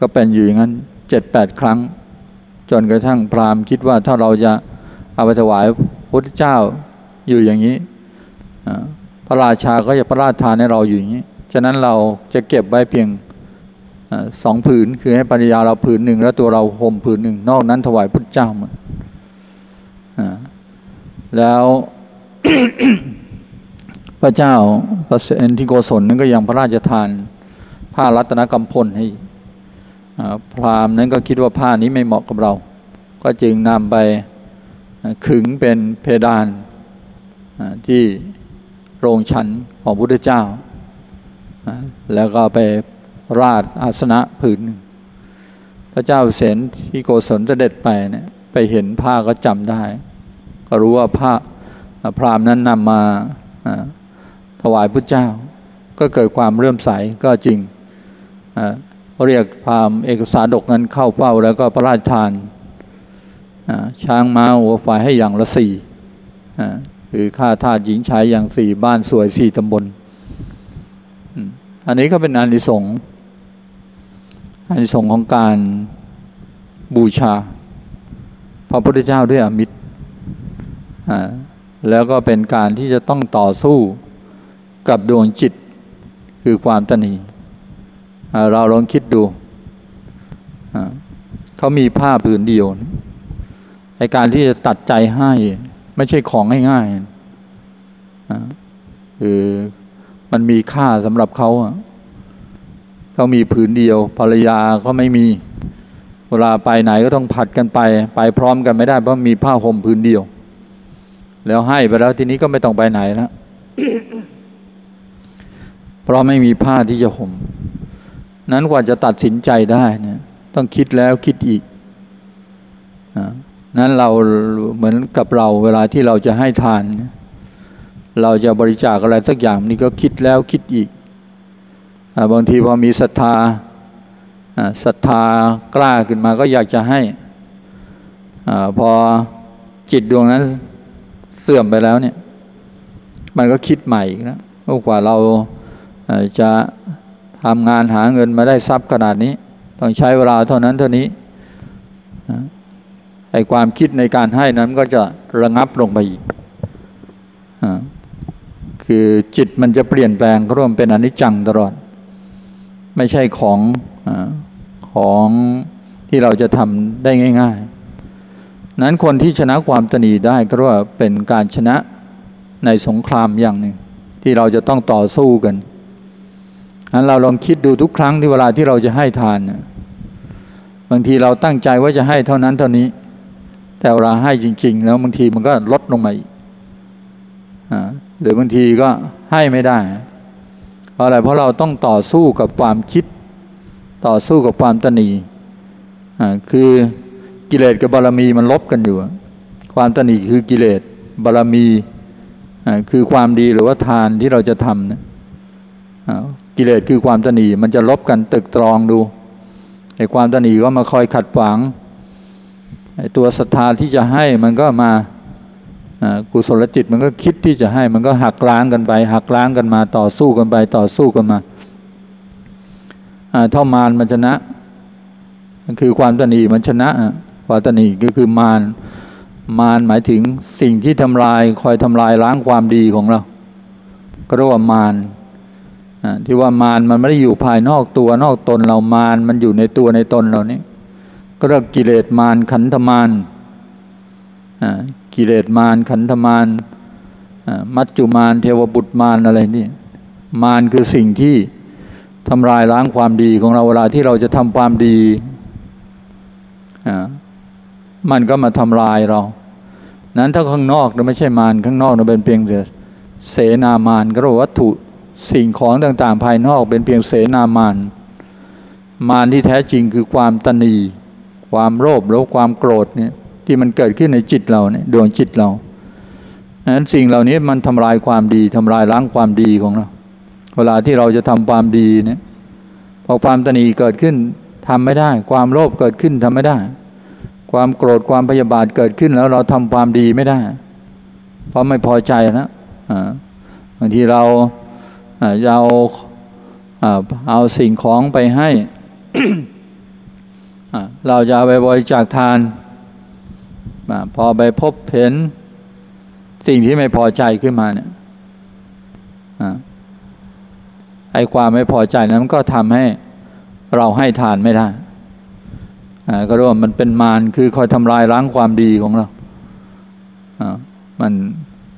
ก็เป็นอยู่อย่างนั้นเจ็ดแปดครั้ง จนกระทั่งพราหมณ์คิดว่าถ้าเราจะเอาไปถวายพุทธเจ้าอยู่อย่างนี้พระราชาก็จะพระราชทานให้เราอยู่อย่างนี้ ฉะนั้นเราจะเก็บไว้เพียงสองผืนคือให้ปัญญาเราผืนหนึ่งแล้วตัวเราห่มผืนหนึ่งนอกนั้นถวายพุทธเจ้าหมดแล้ว พระเจ้าพระเอนทิโกศลนั้นก็ยังพระราชทานผ้ารัตนกำพลให้พราหมณ์นั้นก็คิดว่าผ้านี้ไม่เหมาะกับเรา ก็จึงนำไปขึงเป็นเพดานที่โรงชันของพุทธเจ้า แล้วก็ไปราดอาสนะผืนหนึ่งพระเจ้าเสนที่โกศลเสด็จไปเนี่ยไปเห็นผ้าก็จำได้ ก็รู้ว่าผ้า พรามนั้นนำมาถวายพระเจ้า ก็เกิดความเรื่มใสก็จริงเรียกพรามเอกสาดกนั้นเข้าเฝ้าแล้วก็พระราชทานช้างม้าหัวฝ่ายให้อย่างละสี่คือค่าทาสหญิงชายอย่างสี่บ้านสวยสี่ตำบลอันนี้ก็เป็นอานิสงส์อานิสงส์ของการบูชาพระพุทธเจ้าด้วยอมิตร แล้วก็เป็นการที่จะต้องต่อสู้กับดวงจิตคือความตนีเราลองคิดดู เขามีผ้าผืนเดียวในการที่จะตัดใจให้ ไม่ใช่ของง่ายๆคือมันมีค่าสำหรับเขาเขามีผืนเดียว ภรรยาก็ไม่มี เวลาไปไหนก็ต้องผัดกันไป ไปพร้อมกันไม่ได้เพราะมีผ้าห่มผืนเดียว แล้วให้ไปแล้วทีนี้ก็ไม่ต้องไปไหนแล้วเพราะไม่มีผ้าที่จะห่ม นั้นกว่าจะตัดสินใจได้เนี่ยต้องคิดแล้วคิดอีกนั้นเราเหมือนกับเราเวลาที่เราจะให้ทาน เราจะบริจาคอะไรสักอย่างนี่ก็คิดแล้วคิดอีกบางทีพอมีศรัทธาศรัทธากล้าขึ้นมาก็อยากจะให้อพอจิตดวงนั้น เสื่อมไปแล้วเนี่ย มันก็คิดใหม่อีกนะกว่าเราจะทำงานหาเงินมาได้ทรัพย์ขนาดนี้ ต้องใช้เวลาเท่านั้นเท่านี้ไอความคิดในการให้นั้นก็จะระงับลงไปอีกคือจิตมันจะเปลี่ยนแปลงร่วมเป็นอนิจจังตลอด ไม่ใช่ของอของที่เราจะทำได้ง่าย ๆ นั้นคนที่ชนะความตนีได้ก็ว่าเป็นการชนะในสงครามอย่างหนึ่งที่เราจะต้องต่อสู้กันนั้นเราลองคิดดูทุกครั้งที่เวลาที่เราจะให้ทานบางทีเราตั้งใจว่าจะให้เท่านั้นเท่านี้ แต่เวลาให้จริง ๆ แล้วบางทีมันก็ลดลงมาอีกหรือบางทีก็ให้ไม่ได้ เพราะอะไรเพราะเราต้องต่อสู้กับความคิดต่อสู้กับความตนีคือ กิเลสกับบารมีมันลบกันอยู่ ความตนีคือกิเลสบารมีคือความดีหรือว่าทานที่เราจะทำนะกิเลสคือความตนีมันจะลบกันตึกตรองดูไอ้ความตนีก็มาคอยขัดขวางไอ้ตัวศรัทธาที่จะให้มันก็มากุศลจิตมันก็คิดที่จะให้มันก็หักล้างกันไป หักล้างกันมาต่อสู้กันไปต่อสู้กันมาเท่ามารมันชนะ คือความตนีมันชนะ ความตนีก็คือมารมารหมายถึงสิ่งที่ทำลายคอยทำลายล้างความดีของเรา ก็เรียกว่ามารที่ว่ามารมันไม่ได้อยู่ภายนอกตัวนอกตนเรามารมันอยู่ในตัวในตนเรานี่ก็เรียกกิเลสมารขันธมารกิเลสมารขันธมารมัจจุมารเทวบุตรมารอะไรนี่มารคือสิ่งที่ทำลายล้างความดีของเราเวลาที่เราจะทำความดี มันก็มาทำลายเรา นั้นถ้าข้างนอกเราไม่ใช่มารข้างนอกเราเป็นเพียงเสนามารก็รวัตถุสิ่งของต่างๆ ภายนอกเป็นเพียงเสนามารมารที่แท้จริงคือความตนี ความโลภแล้วความโกรธเนี่ยที่มันเกิดขึ้นในจิตเราเนี่ยดวงจิตเรานั้นสิ่งเหล่านี้มันทำลายความดีทำลายล้างความดีของเรา เวลาที่เราจะทำความดีเนี่ยพอความตนีเกิดขึ้นทำไม่ได้ ความโลภเกิดขึ้นทำไม่ได้ ความโกรธความพยาบาทเกิดขึ้นแล้วเราทำความดีไม่ได้ เพราะไม่พอใจนะบางทีเราเอาเอาสิ่งของไปให้ เราจะไปบริจาคทาน พอไปพบเห็นสิ่งที่ไม่พอใจขึ้นมาเนี่ยไอ้ความไม่พอใจนั้นก็ทำให้เราให้ทานไม่ได้ ก็รู้ว่ามันเป็นมารคือคอยทำลายล้างความดีของเรามัน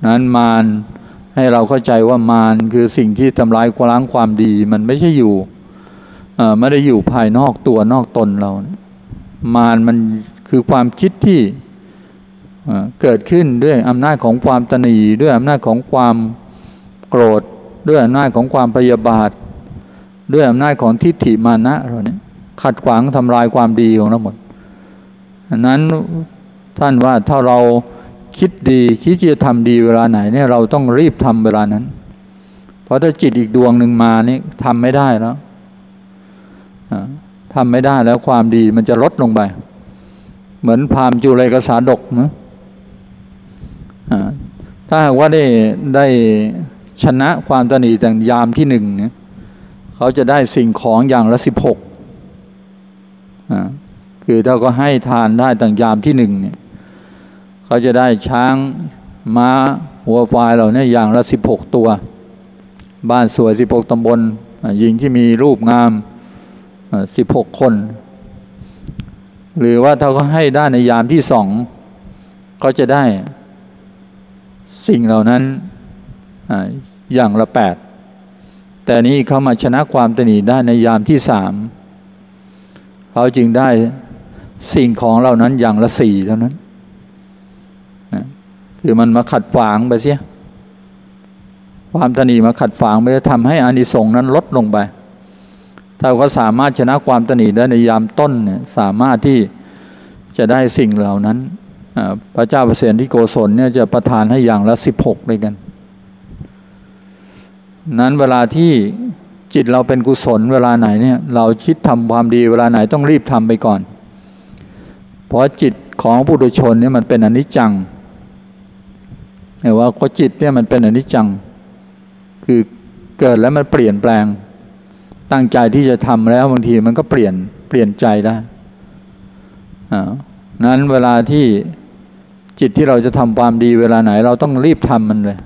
นั้นมารให้เราเข้าใจว่ามารคือสิ่งที่ทำลายล้างความดี มันไม่ใช่อยู่ไม่ได้อยู่ภายนอกตัวนอกตนเรา มารมันคือความคิดที่เกิดขึ้นด้วยอำนาจของความตนีด้วยอำนาจของความโกรธ ด้วยอำนาจของความพยาบาท ด้วยอำนาจของทิฏฐิมานะเราเนี่ย ขัดขวางทำลายความดีของเราหมดอันนั้นท่านว่าถ้าเราคิดดีคิดจะทำดีเวลาไหนเนี่ยเราต้องรีบทำเวลานั้น เพราะถ้าจิตอีกดวงหนึ่งมานี่ทำไม่ได้แล้วทำไม่ได้แล้วความดีมันจะลดลงไป เหมือนพามจุเลกษาดกนะถ้าหากว่าได้ได้ชนะความตนีแต่ยามที่หนึ่งเนี่ยเขาจะได้สิ่งของอย่างละสิบหก คือถ้าก็ให้ทานได้ต่างยามที่หนึ่งเนี่ยเขาจะได้ช้างม้าหัวควายเหล่านี้อย่างละสิบหกตัว บ้านสวยสิบหกตำบลหญิงที่มีรูปงามสิบหกคน หรือว่าถ้าเขาให้ได้ในยามที่สองเขาจะได้สิ่งเหล่านั้นอย่างละแปดแต่นี้เขามาชนะความตนีได้ในยามที่สาม เขาจึงได้สิ่งของเหล่านั้นอย่างละสี่เท่านั้นคือมันมาขัดฝางไปเสีย ความตนีมาขัดฝางไปจะทำให้อานิสงส์นั้นลดลงไป ถ้าเขาสามารถชนะความตนีได้ในยามต้นเนี่ยสามารถที่จะได้สิ่งเหล่านั้น พระเจ้าเปรตที่โกศลเนี่ยจะประทานให้อย่างละสิบหกเลยกัน นั้นเวลาที่ จิตเราเป็นกุศลเวลาไหนเนี่ย เราคิดทำความดีเวลาไหนต้องรีบทำไปก่อน เพราะจิตของผู้ดุชนเนี่ยมันเป็นอนิจจังแต่ว่าข้อจิตเนี่ยมันเป็นอนิจจัง คือเกิดแล้วมันเปลี่ยนแปลง ตั้งใจที่จะทำแล้วบางทีมันก็เปลี่ยนเปลี่ยนใจได้อ่านั้นเวลาที่จิตที่เราจะทำความดีเวลาไหน เราต้องรีบทำมันเลย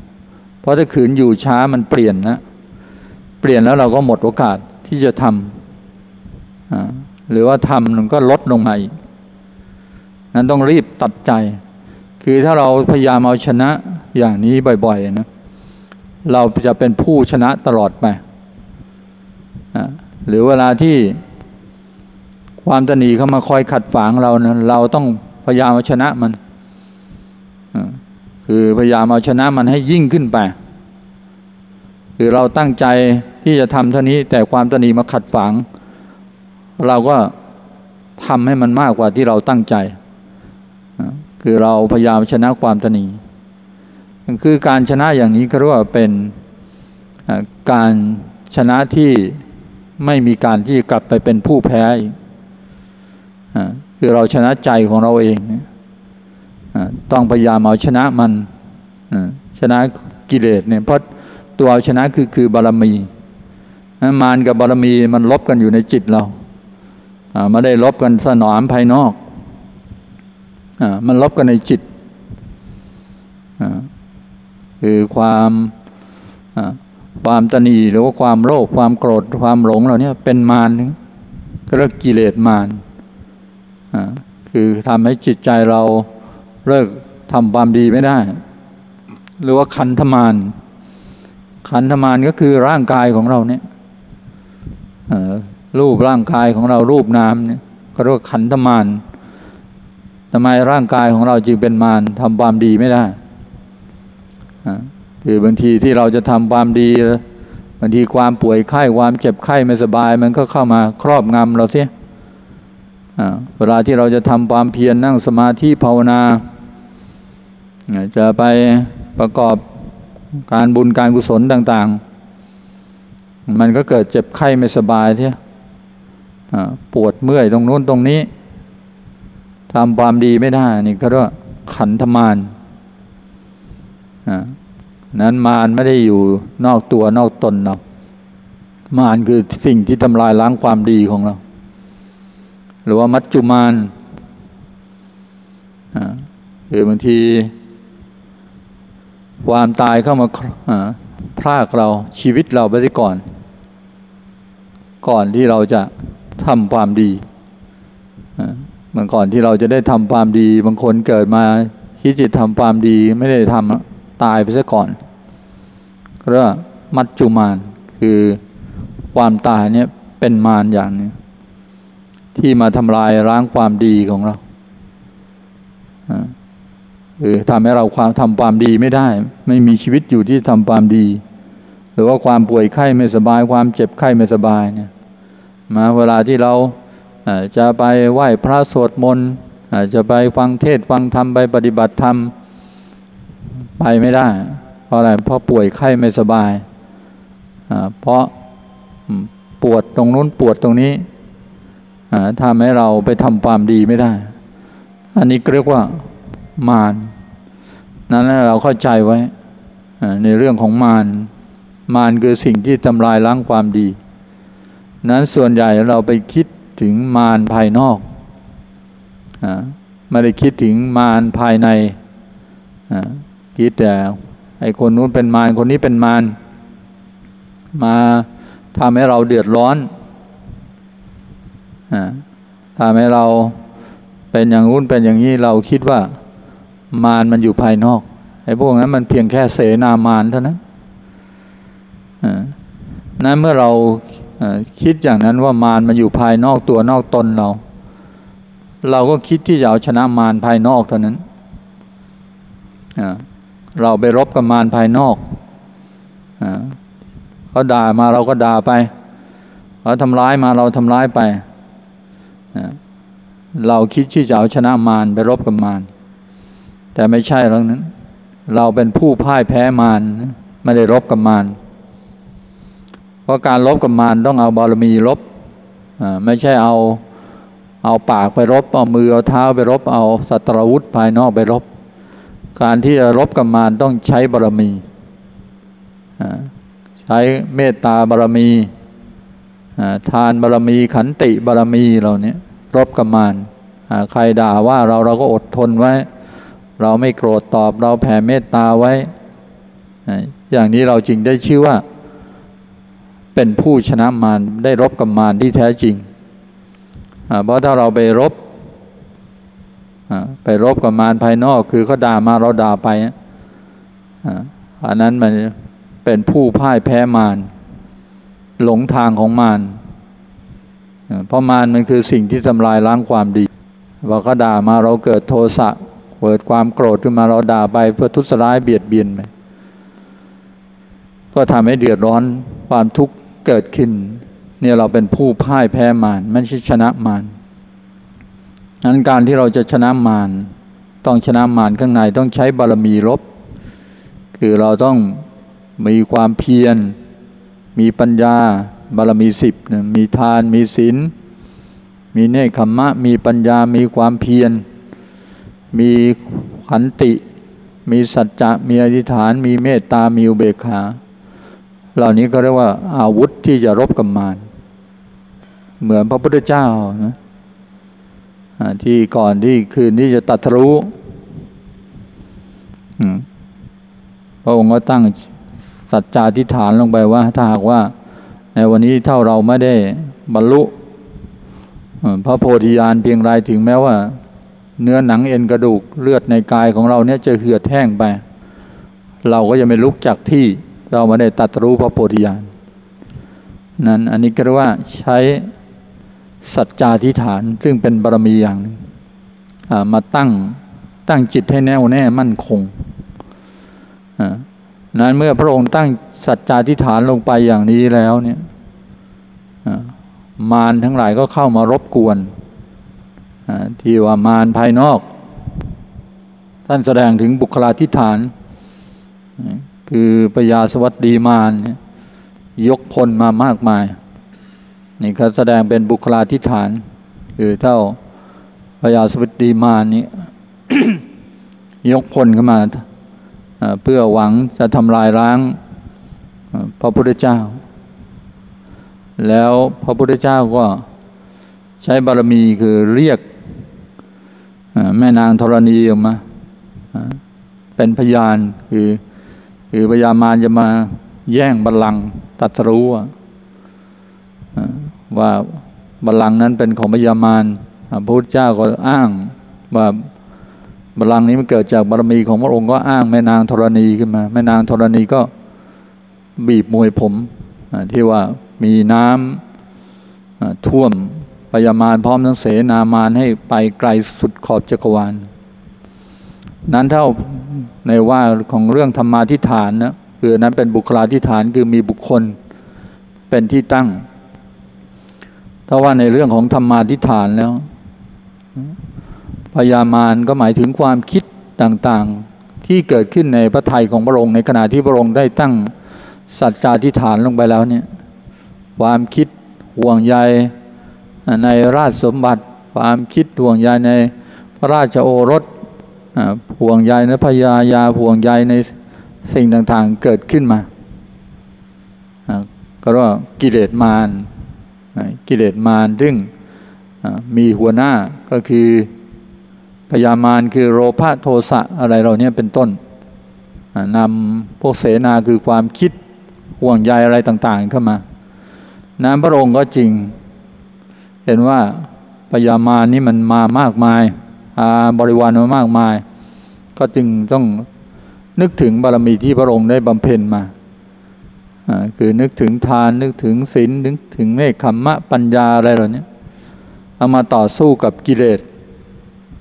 เพราะถ้าขืนอยู่ช้ามันเปลี่ยนนะ เปลี่ยนแล้วเราก็หมดโอกาสที่จะทำหรือว่าทำมันก็ลดลงมาอีกนั้นต้องรีบตัดใจ คือถ้าเราพยายามเอาชนะอย่างนี้บ่อยๆนะเราจะเป็นผู้ชนะตลอดไปหรือเวลาที่ความตนีเข้ามาคอยขัดฝางเรานะเราต้องพยายามเอาชนะมันคือพยายามเอาชนะมันให้ยิ่งขึ้นไป คือเราตั้งใจที่จะทำเท่านี้แต่ความตนีมาขัดฝัง เราก็ทำให้มันมากกว่าที่เราตั้งใจ คือเราพยายามชนะความตนีคือการชนะอย่างนี้ก็เรียกว่าเป็นการชนะที่ไม่มีการที่กลับไปเป็นผู้แพ้อีกคือเราชนะใจของเราเองต้องพยายามเอาชนะมันชนะกิเลสเนี่ยเพราะ ตัวเอาชนะคือคือบารมีมารกับบารมีมันลบกันอยู่ในจิตเราไม่ได้ลบกันสนามภายนอกอมันลบกันในจิตคือความความตนีหรือว่าความโลภความโกรธความหลงเหล่านี้เป็นมารก็เรียกกิเลสมารคือทำให้จิตใจเราเลิกทำความดีไม่ได้ หรือว่าขันธมาร ขันธมารก็คือร่างกายของเราเนี่ยรูปร่างกายของเรารูปนามเนี่ยก็เรียกว่าขันธมารทำไมร่างกายของเราจึงเป็นมารทำความดีไม่ได้คือบางทีที่เราจะทำความดีบางทีความป่วยไข้ความเจ็บไข้ไม่สบาย มันก็เข้ามาครอบงำเราเสียเวลาที่เราจะทำความเพียรนั่งสมาธิภาวนา จะไปประกอบ การบุญการกุศลต่าง ๆ มันก็เกิดเจ็บไข้ไม่สบายเสียปวดเมื่อยตรงโน้นตรงนี้ทำความดีไม่ได้นี่ก็เรียกว่าขันธมารนั้นมารไม่ได้อยู่นอกตัวนอกตนเรามารคือสิ่งที่ทำลายล้างความดีของเรา หรือว่ามัจจุมารคือบางที ความตายเข้ามาพรากเราชีวิตเราไปได้ก่อน ก่อนที่เราจะทำความดีเมื่อก่อนที่เราจะได้ทำความดี บางคนเกิดมาคิดจะทำความดีไม่ได้ทำตายไปซะก่อนเรียกว่ามัจจุมานคือความตายเนี่ยเป็นมารอย่างนึงที่มาทำลายล้างความดีของเรา คือทำให้เราความทำความดีไม่ได้ ไม่มีชีวิตอยู่ที่ทำความดี หรือว่าความป่วยไข้ไม่สบาย ความเจ็บไข้ไม่สบายเนี่ยมาเวลาที่เราจะไปไหว้พระสวดมนต์จะไปฟังเทศฟังธรรมไปปฏิบัติธรรมไปไม่ได้ เพราะอะไรเพราะป่วยไข้ไม่สบายเพราะปวดตรงนู้นปวดตรงนี้ทำให้เราไปทำความดีไม่ได้ อันนี้เรียกว่ามาร นั้นเราเข้าใจไว้ในเรื่องของมารมารคือสิ่งที่ทำลายล้างความดี นั้นส่วนใหญ่เราไปคิดถึงมารภายนอกไม่ได้คิดถึงมารภายในคิดแต่ไอ้คนนู้นเป็นมารคนนี้เป็นมารมาทำให้เราเดือดร้อนทำให้เราเป็นอย่างนู้นเป็นอย่างนี้เราคิดว่า มารมันอยู่ภายนอกไอ้พวกนั้นมันเพียงแค่เสนามารเท่านั้นนั้นเมื่อเราคิดอย่างนั้นว่ามารมันอยู่ภายนอกตัวนอกตนเรา เราก็คิดที่จะเอาชนะมารภายนอกเท่านั้นเราไปรบกับมารภายนอกเขาด่ามาเราก็ด่าไปเขาทำร้ายมาเราทำร้ายไปเราคิดที่จะเอาชนะมารไปรบกับมาร แต่ไม่ใช่แล้วนั้น เราเป็นผู้พ่ายแพ้มารไม่ได้รบกับมารเพราะการลบกับมารต้องเอาบารมีลบไม่ใช่เอาเอาปากไปรบ เอามือเอาเท้าไปรบ เอาสัตรวุธภายนอกไปรบ การที่จะรบกับมารต้องใช้บารมีใช้เมตตาบารมีทานบารมีขันติบารมีเราเนี่ยรบกับมารใครด่าว่าเราเราก็อดทนไว้ เราไม่โกรธตอบเราแผ่เมตตาไว้ อย่างนี้เราจริงได้ชื่อว่า เป็นผู้ชนะมารได้รบกับมารที่แท้จริง เพราะถ้าเราไปรบไปรบกับมารภายนอก คือเขาด่ามาเราด่าไปอันนั้นมันเป็นผู้พ่ายแพ้มารหลงทางของมารเพราะมารมันคือสิ่งที่ทำลายล้างความดีพอเขาด่ามาเราเกิดโทสะ เกิดความโกรธขึ้นมาเราด่าไปเพื่อทุสร้ายเบียดเบียนไปก็ทำให้เดือดร้อนความทุกข์เกิดขึ้น เนี่ยเราเป็นผู้พ่ายแพ้มารไม่ใช่ชนะมารนั้นการที่เราจะชนะมารต้องชนะมารข้างในต้องใช้บารมีรบคือเราต้องมีความเพียร มีปัญญาบารมีสิบมีทานมีศีลมีเนคขมมะมีปัญญามีความเพียร มีขันติ มีสัจจะ มีอธิษฐาน มีเมตตา มีอุเบกขา เหล่านี้ก็เรียกว่าอาวุธที่จะรบกับมาร เหมือนพระพุทธเจ้านะที่ก่อนที่คืนที่จะตัดรู้พระองค์ก็ตั้งสัจจาธิฐานลงไปว่า ถ้าหากว่า ในวันนี้เท่าเราไม่ได้บรรลุพระโพธิญาณเพียงไรถึงแม้ว่า เนื้อหนังเอ็นกระดูกเลือดในกายของเราเนี่ยจะเหือดแห้งไป เราก็จะไม่ลุกจากที่เราไม่ได้ตัดรู้พระโพธิญาณนั้นอันนี้ก็เรียกว่าใช้สัจจาธิฐานซึ่งเป็นบารมีอย่างนึงมาตั้งตั้งจิตให้แน่วแน่มั่นคงนั้นเมื่อพระองค์ตั้งสัจจาธิฐานลงไปอย่างนี้แล้วเนี่ยมารทั้งหลายก็เข้ามารบกวน ที่ว่ามารภายนอก ท่านแสดงถึงบุคลาธิฐาน คือปยาสวัสดีมารยกพลมามากมาย นี่เขาแสดงเป็นบุคลาธิฐาน คือเท่าพญาสวัสดีมานี้ยกพลขึ้นมาเพื่อหวังจะทำลายล้างพระพุทธเจ้า แล้วพระพุทธเจ้าก็ใช้บารมีคือเรียก แม่นางธรณีออกมาเป็นพยานคือ คือพญามารจะมาแย่งบัลลังก์ตัดรู้ว่าบัลลังก์นั้นเป็นของพญามารพระพุทธเจ้าก็อ้างว่าบัลลังก์นี้มันเกิดจากบารมีของพระองค์ก็อ้างแม่นางธรณีขึ้นมา แม่นางธรณีก็บีบมวยผมที่ว่ามีน้ำท่วม พญามารพร้อมทั้งเสนามารให้ไปไกลสุดขอบจักรวาล นั้นเท่าในว่าของเรื่องธรรมาทิฏฐานนะคือนั้นเป็นบุคลาธิฐานคือมีบุคคลเป็นที่ตั้ง ถ้าว่าในเรื่องของธรรมาทิฏฐานแล้วพยามารก็หมายถึงความคิดต่างๆ ที่เกิดขึ้นในพระทัยของพระองค์ในขณะที่พระองค์ได้ตั้งสัจจาธิฐานลงไปแล้วเนี่ย ความคิดห่วงใย ในราชสมบัติความคิดห่วงใยในพระราชโอรสห่วงใยในพยายาห่วงใยในสิ่งต่างๆเกิดขึ้นมาก็เรียกว่ากิเลสมารกิเลสมารซึ่งมีหัวหน้าก็คือพยามารคือโลภะโทสะอะไรเราเนี่ยเป็นต้นนำพวกเสนาคือความคิดห่วงใยอะไรต่างๆเข้ามา น้ำพระองค์ก็จริง เห็นว่าพยามานี่มันมามากมายบริวารมามากมาย ก็จึงต้องนึกถึงบารมีที่พระองค์ได้บำเพ็ญมาคือนึกถึงทานนึกถึงศีลนึกถึงเนคขมมะปัญญาอะไรเหล่านี้เอามาต่อสู้กับกิเลส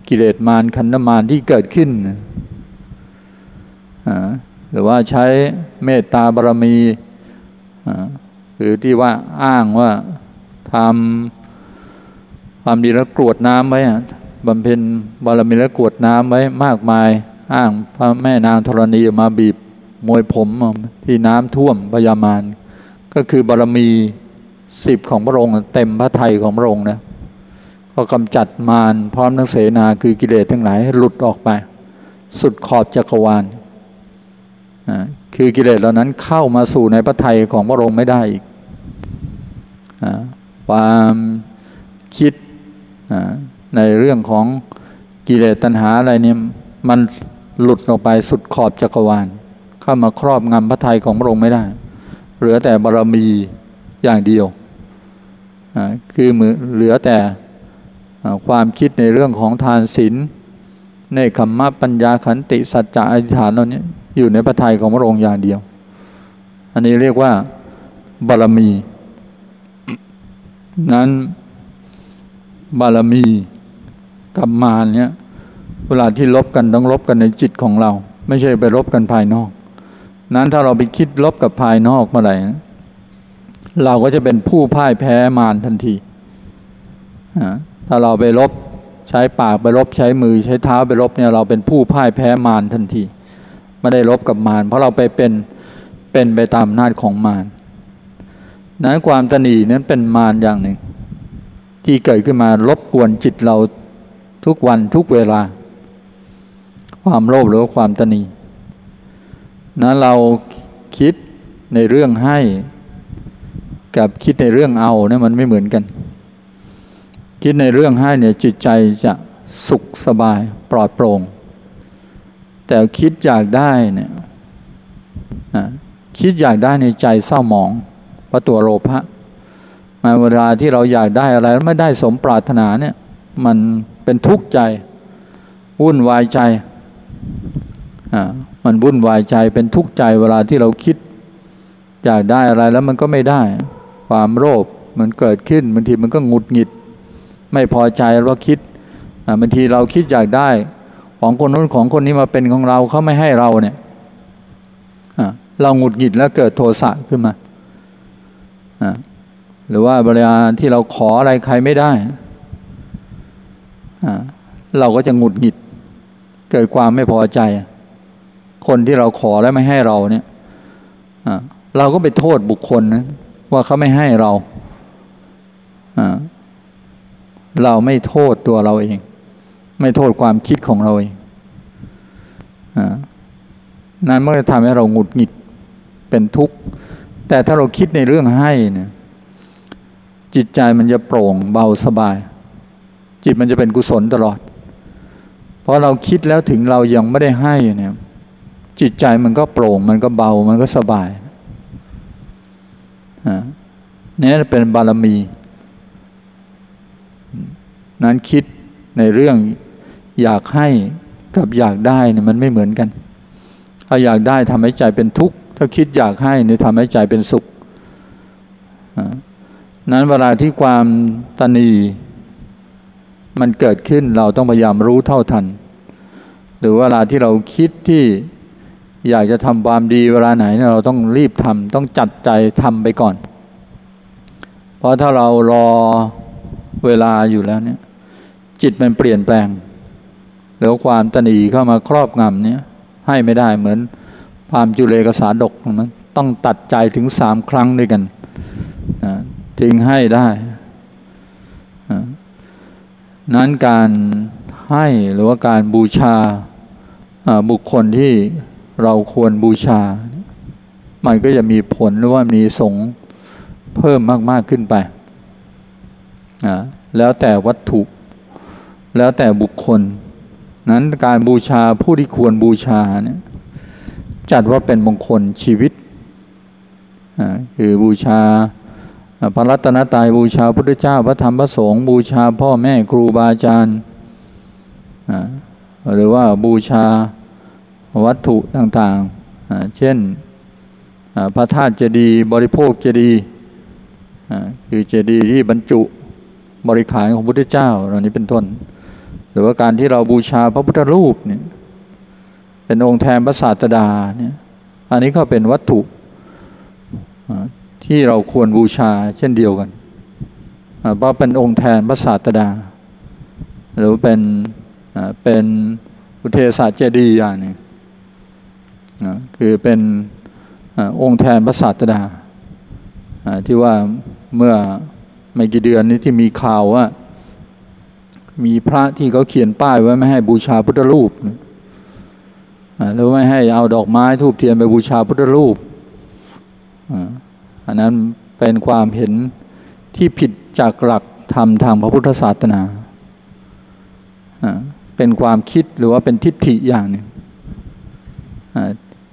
กิเลสมารคันธมารที่เกิดขึ้นหรือว่าใช้เมตตาบารมีคือที่ว่าอ้างว่าทำ ความดีแล้วกรวดน้ำไว้บำเพ็ญบารมีแล้วกรวดน้ำไว้มากมาย อ้างพระแม่นางธรณีมาบีบมวยผมที่น้ำท่วมพยามารก็คือบารมีสิบของพระองค์เต็มพระไทยของพระองค์นะก็กำจัดมารพร้อมทั้งเสนาคือกิเลสทั้งหลายให้หลุดออกไป สุดขอบจักรวาลคือกิเลสเหล่านั้นเข้ามาสู่ในพระไทยของพระองค์ไม่ได้อีกความคิด ในเรื่องของกิเลสตัณหาอะไรเนี่ยมันหลุดออกไปสุดขอบจักรวาล เข้ามาครอบงำพระทัยของพระองค์ไม่ได้ เหลือแต่บารมีอย่างเดียวคือเหลือแต่ความคิดในเรื่องของทานศีลในคำมะปัญญาขันติสัจจะอธิษฐานเหล่านี้อยู่ในพระทัยของพระองค์อย่างเดียว อันนี้เรียกว่าบารมี นั้น บารมีกับมารเนี่ยเวลาที่ลบกันต้องลบกันในจิตของเรา ไม่ใช่ไปลบกันภายนอก นั้นถ้าเราไปคิดลบกับภายนอกเมื่อไหร่เราก็จะเป็นผู้พ่ายแพ้มารทันทีถ้าเราไปลบใช้ปากไปลบใช้มือใช้เท้าไปลบเนี่ยเราเป็นผู้พ่ายแพ้มารทันที ไม่ได้ลบกับมารเพราะเราไปเป็นเป็นไปตามนาจของมารนั้นความตนีนั้นเป็นมารอย่างหนึ่ง ที่เกิดขึ้นมารบกวนจิตเราทุกวันทุกเวลา ความโลภหรือความตนีนั้นเราคิดในเรื่องให้ กับคิดในเรื่องเอาเนี่ยมันไม่เหมือนกัน คิดในเรื่องให้เนี่ยจิตใจจะสุขสบายปลอดโปร่ง แต่คิดอยากได้เนี่ยคิดอยากได้ในใจเศร้าหมองเพราะตัวโลภะ มาเวลาที่เราอยากได้อะไรแล้วไม่ได้สมปรารถนาเนี่ย มันเป็นทุกข์ใจ วุ่นวายใจอ่ามันวุ่นวายใจเป็นทุกข์ใจเวลาที่เราคิด อยากได้อะไรแล้วมันก็ไม่ได้ ความโลภมันเกิดขึ้นบางทีมันก็หงุดหงิด ไม่พอใจว่าคิดบางทีเราคิดอยากได้ ของคนนู้นของคนนี้มาเป็นของเราเขาไม่ให้เราเนี่ยเราหงุดหงิดแล้วเกิดโทสะขึ้นมา หรือว่าเวลาที่เราขออะไรใครไม่ได้ เราก็จะหงุดหงิด เกิดความไม่พอใจ คนที่เราขอแล้วไม่ให้เราเนี่ยเราก็ไปโทษบุคคลนะว่าเขาไม่ให้เรา เราไม่โทษตัวเราเอง ไม่โทษความคิดของเราเองนั้นเมันจะทำให้เราหงุดหงิดเป็นทุกข์ แต่ถ้าเราคิดในเรื่องให้เนี่ย จิตใจมันจะโปร่งเบาสบาย จิตมันจะเป็นกุศลตลอด เพราะเราคิดแล้วถึงเรายังไม่ได้ให้เนี่ยจิตใจมันก็โปร่ง มันก็เบามันก็สบายนี่เป็นบารมี นั้นคิดในเรื่องอยากให้กับอยากได้เนี่ยมันไม่เหมือนกัน ถ้าอยากได้ทำให้ใจเป็นทุกข์ ถ้าคิดอยากให้เนี่ยทำให้ใจเป็นสุข นั้นเวลาที่ความตนีมันเกิดขึ้นเราต้องพยายามรู้เท่าทัน หรือเวลาที่เราคิดที่อยากจะทำความดีเวลาไหนเราต้องรีบทำต้องจัดใจทำไปก่อน เพราะถ้าเรารอเวลาอยู่แล้วเนี่ย จิตมันเปลี่ยนแปลงแล้วความตนีเข้ามาครอบงำเนี่ย ให้ไม่ได้เหมือนพามจุเลกสาดกนั้นต้องตัดใจถึงสามครั้งด้วยกัน จึงให้ได้ นั้นการให้หรือว่าการบูชาบุคคลที่เราควรบูชา มันก็จะมีผลหรือว่ามีสงเพิ่มมาก ๆ ขึ้นไป แล้วแต่วัตถุ แล้วแต่บุคคล นั้นการบูชาผู้ที่ควรบูชาเนี่ยจัดว่าเป็นมงคลชีวิต คือบูชา พระรัตนตรัยบูชาพุทธเจ้าพระธรรมพระสงฆ์บูชาพ่อแม่ครูบาอาจารย์หรือว่าบูชาวัตถุต่างๆ เช่นพระธาตุเจดีย์บริโภคเจดีย์คือเจดีย์ที่บรรจุบริขารของพุทธเจ้าเหล่านี้เป็นต้น หรือว่าการที่เราบูชาพระพุทธรูปเนี่ยเป็นองค์แทนพระศาสดาเนี่ยอันนี้ก็เป็นวัตถุ ที่เราควรบูชาเช่นเดียวกันเพราเป็นองค์แทนพระศาสดา หรือเป็นเป็นอุเทศเจดีย์อย่างหนึ่งคือเป็นองค์แทนพระศาสดาที่ว่าเมื่อไม่กี่เดือนนี้ที่มีข่าวว่า มีพระที่เขาเขียนป้ายไว้ไม่ให้บูชาพุทธรูปแล้วไม่ให้เอาดอกไม้ทูบเทียนไปบูชาพุทธรูป อันนั้นเป็นความเห็นที่ผิดจากหลักธรรมทางพระพุทธศาสนา เป็นความคิดหรือว่าเป็นทิฏฐิอย่างหนึ่ง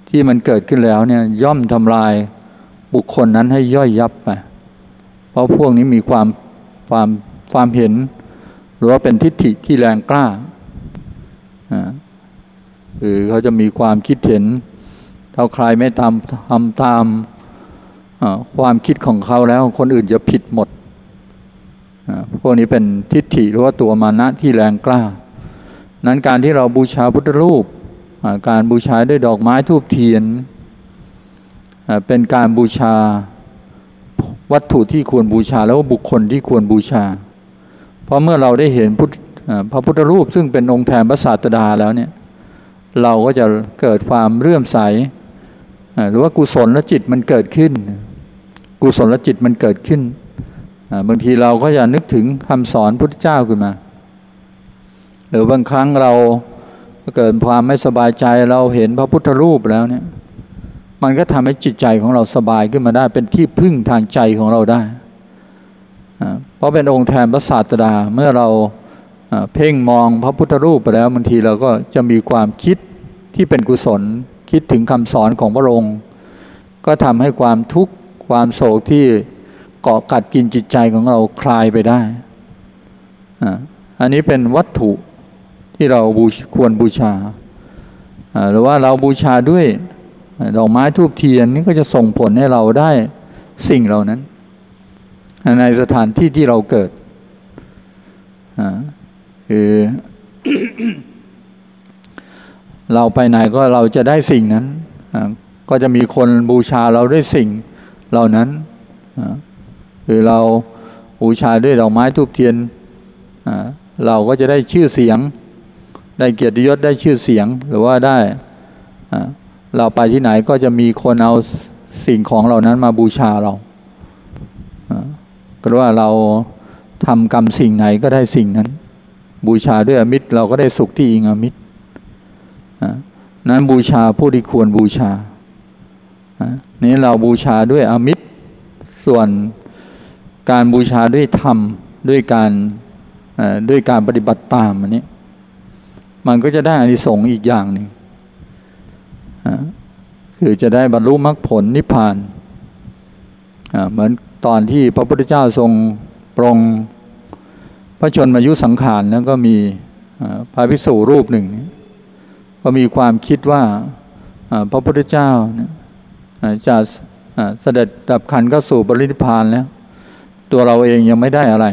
ที่มันเกิดขึ้นแล้วเนี่ยย่อมทำลายบุคคลนั้นให้ย่อยยับไป เพราะพวกนี้มีความความความเห็น หรือว่าเป็นทิฏฐิที่แรงกล้าคือเขาจะมีความคิดเห็นถ้าใครไม่ตามทำตาม ความคิดของเขาแล้วคนอื่นจะผิดหมดพวกนี้เป็นทิฏฐิหรือว่าตัวมานะที่แรงกล้า นั้นการที่เราบูชาพุทธรูป การบูชาด้วยดอกไม้ทูบเทียน เป็นการบูชาวัตถุที่ควรบูชาแล้วบุคคลที่ควรบูชา เพราะเมื่อเราได้เห็นพระพุทธรูปซึ่งเป็นองค์แทนพระศาสดาแล้วเนี่ยเราก็จะเกิดความเรื่อมใสหรือว่ากุศลและจิตมันเกิดขึ้น กุศลจิตมันเกิดขึ้น บางทีเราก็จะนึกถึงคำสอนพุทธเจ้าขึ้นมา หรือบางครั้งเราเกิดความไม่สบายใจเราเห็นพระพุทธรูปแล้วเนี่ย มันก็ทำให้จิตใจของเราสบายขึ้นมาได้ เป็นที่พึ่งทางใจของเราได้ เพราะเป็นองค์แทนพระศาสดาเมื่อเราเพ่งมองพระพุทธรูปไปแล้วบางทีเราก็จะมีความคิดที่เป็นกุศลคิดถึงคำสอนของพระองค์ ก็ทำให้ความทุกข์ ความโศกที่เกาะกัดกินจิตใจของเราคลายไปได้ อันนี้เป็นวัตถุที่เราบูควรบูชา หรือว่าเราบูชาด้วยดอกไม้ทูบเทียนนี่ก็จะส่งผลให้เราได้สิ่งเหล่านั้น ในสถานที่ที่เราเกิดคือเราไปไหนก็เราจะได้สิ่งนั้น ก็จะมีคนบูชาเราด้วยสิ่ง เหล่านั้นคือเราบูชาด้วยดอกไม้ทูบเทียนเราก็จะได้ชื่อเสียง ได้เกียรติยศได้ชื่อเสียงหรือว่าได้เราไปที่ไหนก็จะมีคนเอาสิ่งของเหล่านั้นมาบูชาเราก็ว่าเราทำกรรมสิ่งไหนก็ได้สิ่งนั้น บูชาด้วยอมิตร เราก็ได้สุขที่อิงอมิตรนั้นบูชาผู้ที่ควรบูชา นี้เราบูชาด้วยอมิตร ส่วนการบูชาด้วยธรรมด้วยการด้วยการปฏิบัติตามอันนี้ มันก็จะได้อานิสงส์อีกอย่างหนึ่งคือจะได้บรรลุมรรคผลนิพพานเหมือนตอนที่พระพุทธเจ้าทรงปรงพระชนมายุสังขารแล้วก็มีพระภิกษุรูปหนึ่ง ก็มีความคิดว่าพระพุทธเจ้า จะเสด็จดับขันก็สู่บริณิพานแล้ว ตัวเราเองยังไม่ได้อะไร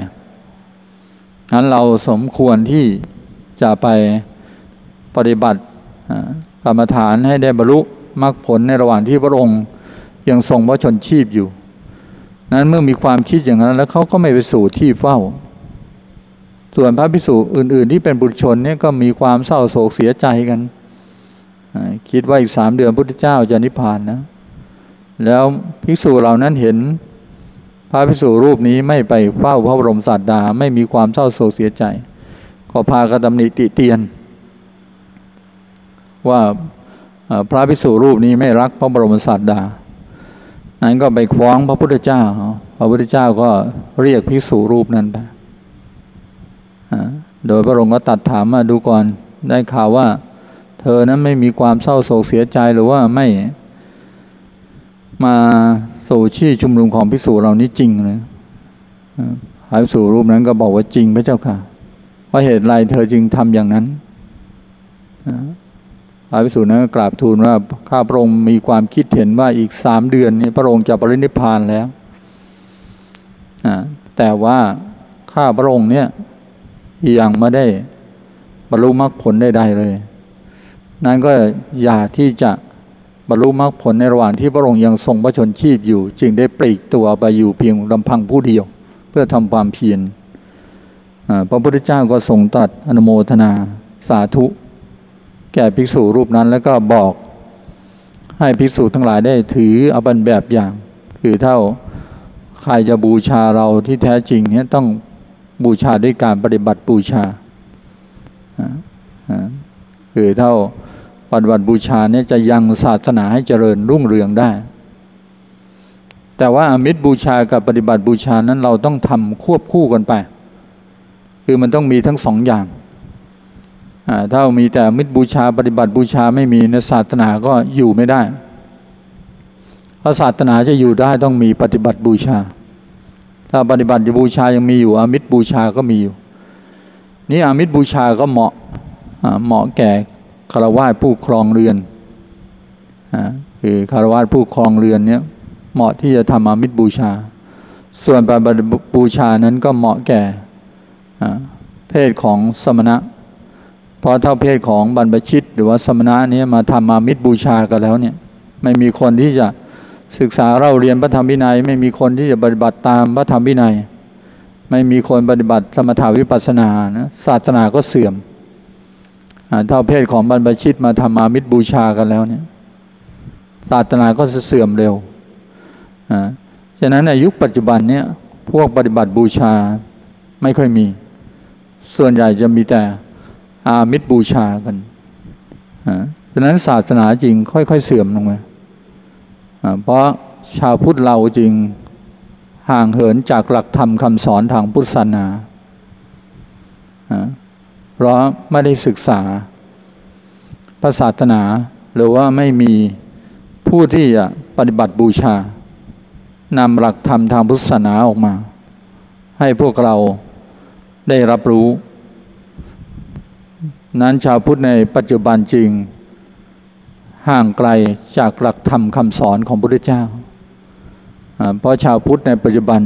นั้นเราสมควรที่จะไปปฏิบัติกรรมฐานให้ได้บรรลุมรรคผลในระหว่างที่พระองค์ยังทรงพระชนชีพอยู่ นั้นเมื่อมีความคิดอย่างนั้นแล้วเขาก็ไม่ไปสู่ที่เฝ้า ส่วนพระภิกษุอื่น ๆ ที่เป็นบุตรชนเนี่ยก็มีความเศร้าโศกเสียใจกัน คิดว่าอีกสามเดือนพุทธเจ้าจะนิพพานนะ แล้วภิกษุเหล่านั้นเห็นพระภิกษุรูปนี้ไม่ไปเฝ้าพระบรมศาสดาไม่มีความเศร้าโศกเสียใจ ก็พากระดำนิติเตียน ว่าพระภิกษุรูปนี้ไม่รักพระบรมศาสดา นั้นก็ไปคว้องพระพุทธเจ้า พระพุทธเจ้าก็เรียกภิกษุรูปนั้นไปโดยพระองค์ก็ตัดถามมาดูก่อนได้ข่าวว่า เธอนั้นไม่มีความเศร้าโศกเสียใจหรือว่าไม่ มาสู่ชี่ชุมนุมของพิสูจเรานี้จริงเลยหายสู่รูปนั้นก็บอกว่าจริงพระเจ้าค่ะว่าเหตุไรเธอจึงทำอย่างนั้นพระพิสูจนั้นกราบทูลว่าข้าพระองค์มีความคิดเห็นว่าอีกสามเดือนนี้พระองค์จะปรินิพพานแล้วแต่ว่าข้าพระองค์เนี่ยยังไม่ได้บรรลุมรรคผลใดๆเลย นั้นก็อยากที่จะ บรรลุมรรคผลในระหว่างที่พระองค์ยังทรงพระชนชีพอยู่ จึงได้ปลีกตัวไปอยู่เพียงลำพังผู้เดียว เพื่อทำความเพียรพระพุทธเจ้าก็ทรงตรัสอนุโมทนาสาธุ แก่ภิกษุรูปนั้นแล้วก็บอกให้ภิกษุทั้งหลายได้ถือเอาเป็นแบบอย่าง คือเท่าใครจะบูชาเราที่แท้จริงเนี่ยต้องบูชาด้วยการปฏิบัติบูชาคือเท่า ปฏิบัติบูชาเนี่ยจะยังศาสนาให้เจริญรุ่งเรืองได้ แต่ว่าอามิตรบูชากับปฏิบัติบูชานั้นเราต้องทำควบคู่กันไป คือมันต้องมีทั้งสองอย่างถ้ามีแต่มิตรบูชาปฏิบัติบูชาไม่มีในศาสนาก็อยู่ไม่ได้เพราะศาสนาจะอยู่ได้ต้องมีปฏิบัติบูชา ถ้าปฏิบัติบูชายังมีอยู่อามิตรบูชาก็มีอยู่ นี่อามิตรบูชาก็เหมาะเหมาะแก่ คารวะผู้ครองเรือนคือคารวะผู้ครองเรือนเนี้ยเหมาะที่จะทำอามิตรบูชา ส่วนปฏิบัติบูชานั้นก็เหมาะแก่เพศของสมณะ เพอเท่าเพศของบรรพชิต หรือว่าสมณะนี้มาทำมามิตรบูชากันแล้วเนี่ยไม่มีคนที่จะศึกษาเราเรียนพระธรรมวินัย ไม่มีคนที่จะปฏิบัติตามพระธรรมวินัย ไม่มีคนปฏิบัติสมถาวิปัสสนานะศาสนาก็เสื่อม เท่าเพศของบรรพชิตมาทำมามิตรบูชากันแล้วเนี่ยศาสนาก็จะเสื่อมเร็วอ่าฉะนั้นในยุคปัจจุบันเนี่ยพวกปฏิบัติบูชาไม่ค่อยมี ส่วนใหญ่จะมีแต่อามิตรบูชากันฉะนั้นศาสนาจริงค่อยๆเสื่อมลงมาเพราะชาวพุทธเราจริงห่างเหินจากหลักธรรมคำสอนทางพุทธศาสนา เพราะไม่ได้ศึกษาพระศาสนา หรือว่าไม่มีผู้ที่จะปฏิบัติบูชานำหลักธรรมทางพุทธศาสนาออกมา ให้พวกเราได้รับรู้ นั้นชาวพุทธในปัจจุบันจริง ห่างไกลจากหลักธรรมคำสอนของพระพุทธเจ้า เพราะชาวพุทธในปัจจุบัน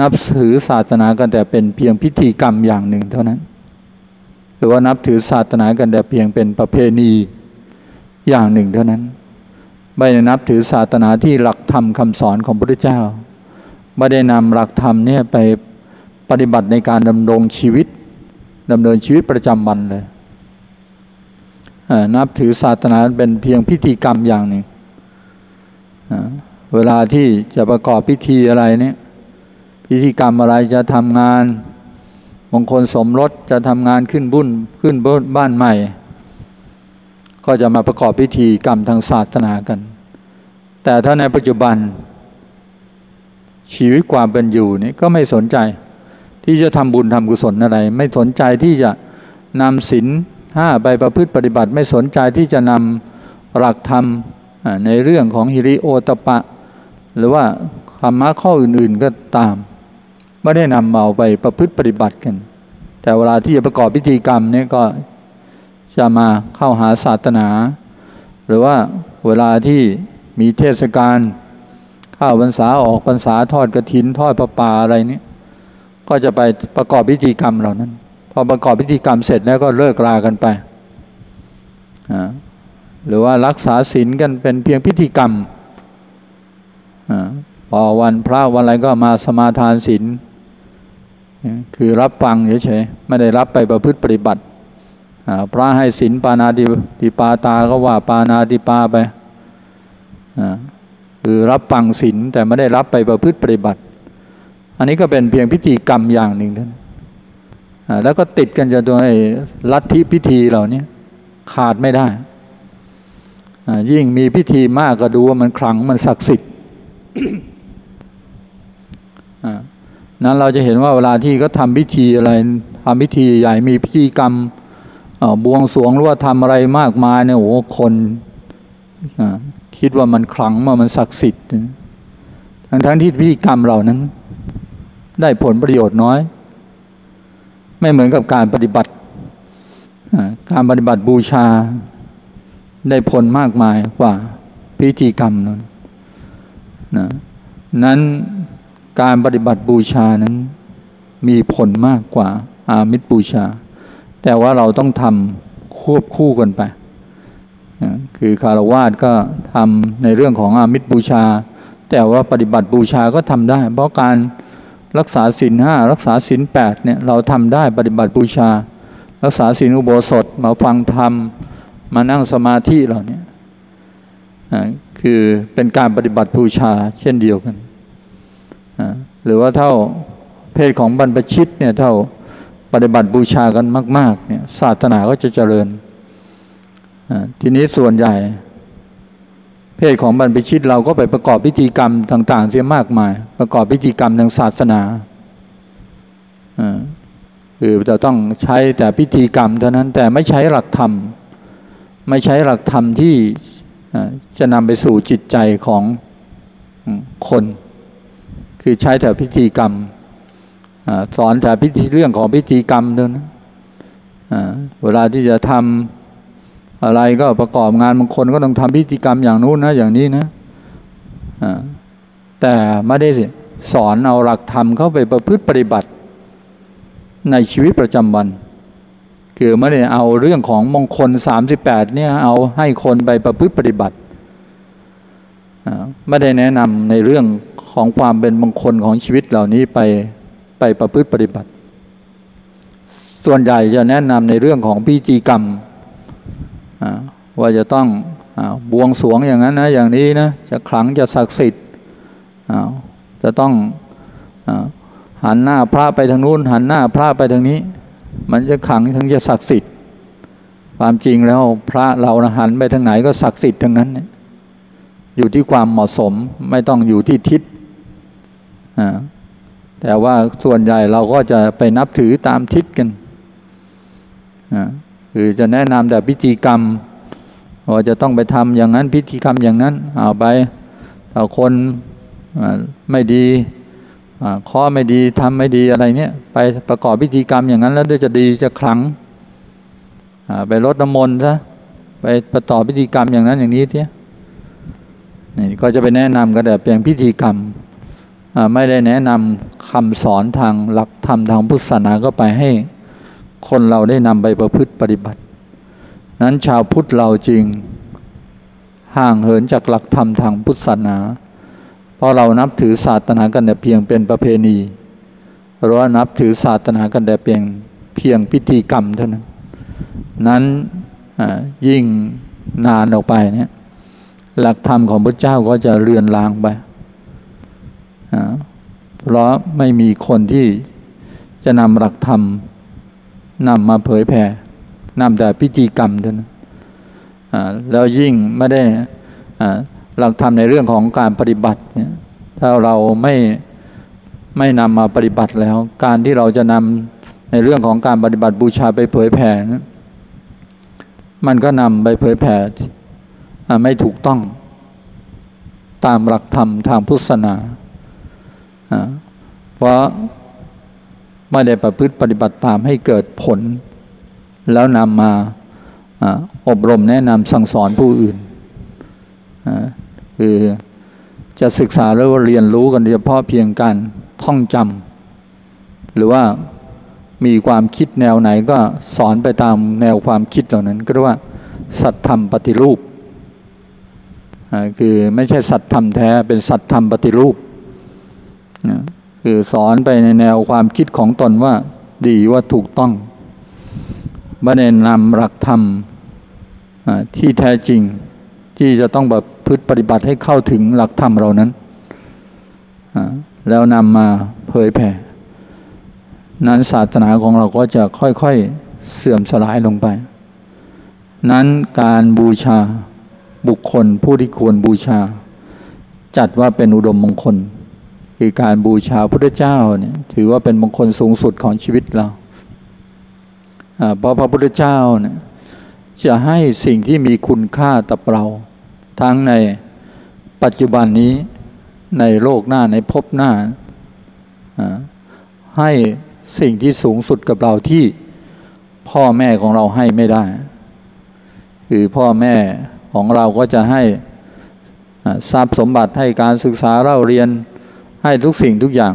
นับถือศาสนากันแต่เป็นเพียงพิธีกรรมอย่างหนึ่งเท่านั้น หรือว่านับถือศาสนากันแต่เพียงเป็นประเพณีอย่างหนึ่งเท่านั้น ไม่ได้นับถือศาสนาที่หลักธรรมคำสอนของพระพุทธเจ้า ไม่ได้นำหลักธรรมเนี่ยไปปฏิบัติในการดำรงชีวิตดำเนินชีวิตประจำวันเลยนับถือศาสนาเป็นเพียงพิธีกรรมอย่างหนึ่งเวลาที่จะประกอบพิธีอะไรเนี่ยพิธีกรรมอะไรจะทำงาน มงคลสมรสจะทำงานขึ้นบุญขึ้นบ้านใหม่ ก็จะมาประกอบพิธีกรรมทางศาสนากัน แต่ถ้าในปัจจุบัน ชีวิตความเป็นอยู่นี่ก็ไม่สนใจ ที่จะทำบุญทำกุศลอะไร ไม่สนใจที่จะนำศีลห้าไปประพฤติปฏิบัติ ไม่สนใจที่จะนำหลักธรรมในเรื่องของฮิริโอตปะ หรือว่าธรรมะข้ออื่นๆก็ตาม ไม่ได้นำเอาไปประพฤติปฏิบัติกัน แต่เวลาที่จะประกอบพิธีกรรมนี่ก็จะมาเข้าหาศาสนา หรือว่าเวลาที่มีเทศกาลข้าพรรษาออกพรรษาทอดกระถินทอดประปาอะไรนี้ก็จะไปประกอบพิธีกรรมเหล่านั้น พอประกอบพิธีกรรมเสร็จแล้วก็เลิกลากันไป หรือว่ารักษาศีลกันเป็นเพียงพิธีกรรมอพอวันพระวันอะไรก็มาสมาทานศีล คือรับฟังเฉยๆไม่ได้รับไปประพฤติปฏิบัติพระให้ศีลปานาติติปาตาก็ว่าปานาติปาไปคือรับฟังศีลแต่ไม่ได้รับไปประพฤติปฏิบัติ อันนี้ก็เป็นเพียงพิธีกรรมอย่างหนึ่งท่านแล้วก็ติดกันจะโดยลัทธิพิธีเหล่านี้ขาดไม่ได้ ยิ่งมีพิธีมากก็ดูว่ามันคลังมันศักดิ์สิทธิ์ นั้นเราจะเห็นว่าเวลาที่เขาทำพิธีอะไรทำพิธีใหญ่มีพิธีกรรมบวงสรวงหรือว่าทำอะไรมากมายเนี่ยโอ้คนคิดว่ามันคลังว่ามันศักดิ์สิทธิ์ทั้งทั้งที่พิธีกรรมเหล่านั้น ได้ผลประโยชน์น้อย ไม่เหมือนกับการปฏิบัติการปฏิบัติบูชาได้ผลมากมายกว่าพิธีกรรมนั้นนะนั้น การปฏิบัติบูชานั้นมีผลมากกว่าอามิตรบูชา แต่ว่าเราต้องทำควบคู่กันไป คือคารวาสก็ทำในเรื่องของอามิตรบูชา แต่ว่าปฏิบัติบูชาก็ทำได้ เพราะการรักษาศีลห้ารักษาศีลแปดเนี่ยเราทำได้ปฏิบัติบูชา รักษาศีลอุโบสถมาฟังธรรม มานั่งสมาธิเราเนี่ยคือเป็นการปฏิบัติบูชาเช่นเดียวกัน หรือว่าเท่าเพศของบรรพชิตเนี่ยเท่าปฏิบัติบูชากันมาก ๆ เนี่ยศาสนาก็จะเจริญทีนี้ส่วนใหญ่ เพศของบรรพชิตเราก็ไปประกอบพิธีกรรมต่าง ๆ เสียมากมาย ประกอบพิธีกรรมทางศาสนาคือจะต้องใช้แต่พิธีกรรมเท่านั้นแต่ไม่ใช้หลักธรรม ไม่ใช้หลักธรรมที่จะนำไปสู่จิตใจของคน คือใช้แต่พิธีกรรมอสอนแต่พิธีเรื่องของพิธีกรรมเท่านั้นเวลาที่จะทำอะไรก็ประกอบงานบางคนก็ต้องทำพิธีกรรมอย่างนู้นนะอย่างนี้นะแต่ไม่ได้สอนเอาหลักธรรมเข้าไปประพฤติปฏิบัติในชีวิตประจำวัน คือไม่ได้เอาเรื่องของมงคลสามสิบแปดเนี่ยเอาให้คนไปประพฤติปฏิบัติไม่ได้แนะนำในเรื่อง ของความเป็นมงคลของชีวิตเหล่านี้ไปไปประพฤติปฏิบัติ ส่วนใหญ่จะแนะนำในเรื่องของพิธีกรรมว่าจะต้องบวงสรวงอย่างนั้นนะอย่างนี้นะจะขลังจะศักดิ์สิทธิ์จะต้องหันหน้าพระไปทางนู้นหันหน้าพระไปทางนี้ มันจะขลังถึงจะศักดิ์สิทธิ์ความจริงแล้วพระเรานะหันไปทางไหนก็ศักดิ์สิทธิ์ทั้งนั้น อยู่ที่ความเหมาะสมไม่ต้องอยู่ที่ทิศ แต่ว่าส่วนใหญ่เราก็จะไปนับถือตามทิศกันคือจะแนะนำแต่พิธีกรรมว่าจะต้องไปทำอย่างนั้นพิธีกรรมอย่างนั้นเอาไปแต่คนไม่ดีข้อไม่ดีทำไม่ดีอะไรเนี่ยไปประกอบพิธีกรรมอย่างนั้น แล้วจะดีจะขลังไปลดน้ำมนต์ซะไปประกอพิธีกรรมอย่างนั้นอย่างนี้เทียนี่ก็จะไปแนะนำกันแต่เพียงพิธีกรรม ไม่ได้แนะนำคำสอนทางหลักธรรมทางพุทธศาสนาก็ไปให้คนเราได้นำไปประพฤติปฏิบัติ นั้นชาวพุทธเราจริงห่างเหินจากหลักธรรมทางพุทธศาสนา เพราะเรานับถือศาสนากันแต่เพียงเป็นประเพณีหรือว่านับถือศาสนากันแต่เพียงเพียงพิธีกรรมเท่านั้น นั้นยิ่งนานออกไปเนี่ยหลักธรรมของพระเจ้าก็จะเลือนลางไป เพราะไม่มีคนที่จะนำหลักธรรมนำมาเผยแผ่นำแต่พิธีกรรมเท่านั้นแล้วยิ่งไม่ได้หลักธรรมในเรื่องของการปฏิบัติเนี่ยถ้าเราไม่ไม่นำมาปฏิบัติแล้ว การที่เราจะนำในเรื่องของการปฏิบัติบูชาไปเผยแผ่นะมันก็นำไปเผยแผ่ไม่ถูกต้อง ตามหลักธรรมทางพุทธศาสนา เพราะไม่ได้ประพฤติปฏิบัติตามให้เกิดผล แล้วนำมาอบรมแนะนำสั่งสอนผู้อื่น คือจะศึกษาแล้วว่าเรียนรู้กันเฉพาะเพียงการท่องจำหรือว่ามีความคิดแนวไหนก็สอนไปตามแนวความคิดเหล่านั้น ก็เรียกว่า สัตธรรมปฏิรูป คือไม่ใช่สัตธรรมแท้เป็นสัตธรรมปฏิรูป คือสอนไปในแนวความคิดของตนว่า ดีว่าถูกต้องไม่ได้นำหลักธรรมที่แท้จริง ที่จะต้องแบบพฤติปฏิบัติให้เข้าถึงหลักธรรมเรานั้นแล้วนำมาเผยแผ่ นั้นศาสนาของเราก็จะค่อยๆเสื่อมสลายลงไป นั้นการบูชาบุคคลผู้ที่ควรบูชา จัดว่าเป็นอุดมมงคล คือการบูชาพระเจ้าเนี่ยถือว่าเป็นมงคลสูงสุดของชีวิตเราเพราะพระพุทธเจ้าเนี่ยจะให้สิ่งที่มีคุณค่าต่อเรา ทั้งในปัจจุบันนี้ในโลกหน้าในภพหน้า ให้สิ่งที่สูงสุดกับเราที่พ่อแม่ของเราให้ไม่ได้ คือพ่อแม่ของเราก็จะให้ทรัพย์สมบัติให้การศึกษาเล่าเรียน ให้ทุกสิ่งทุกอย่าง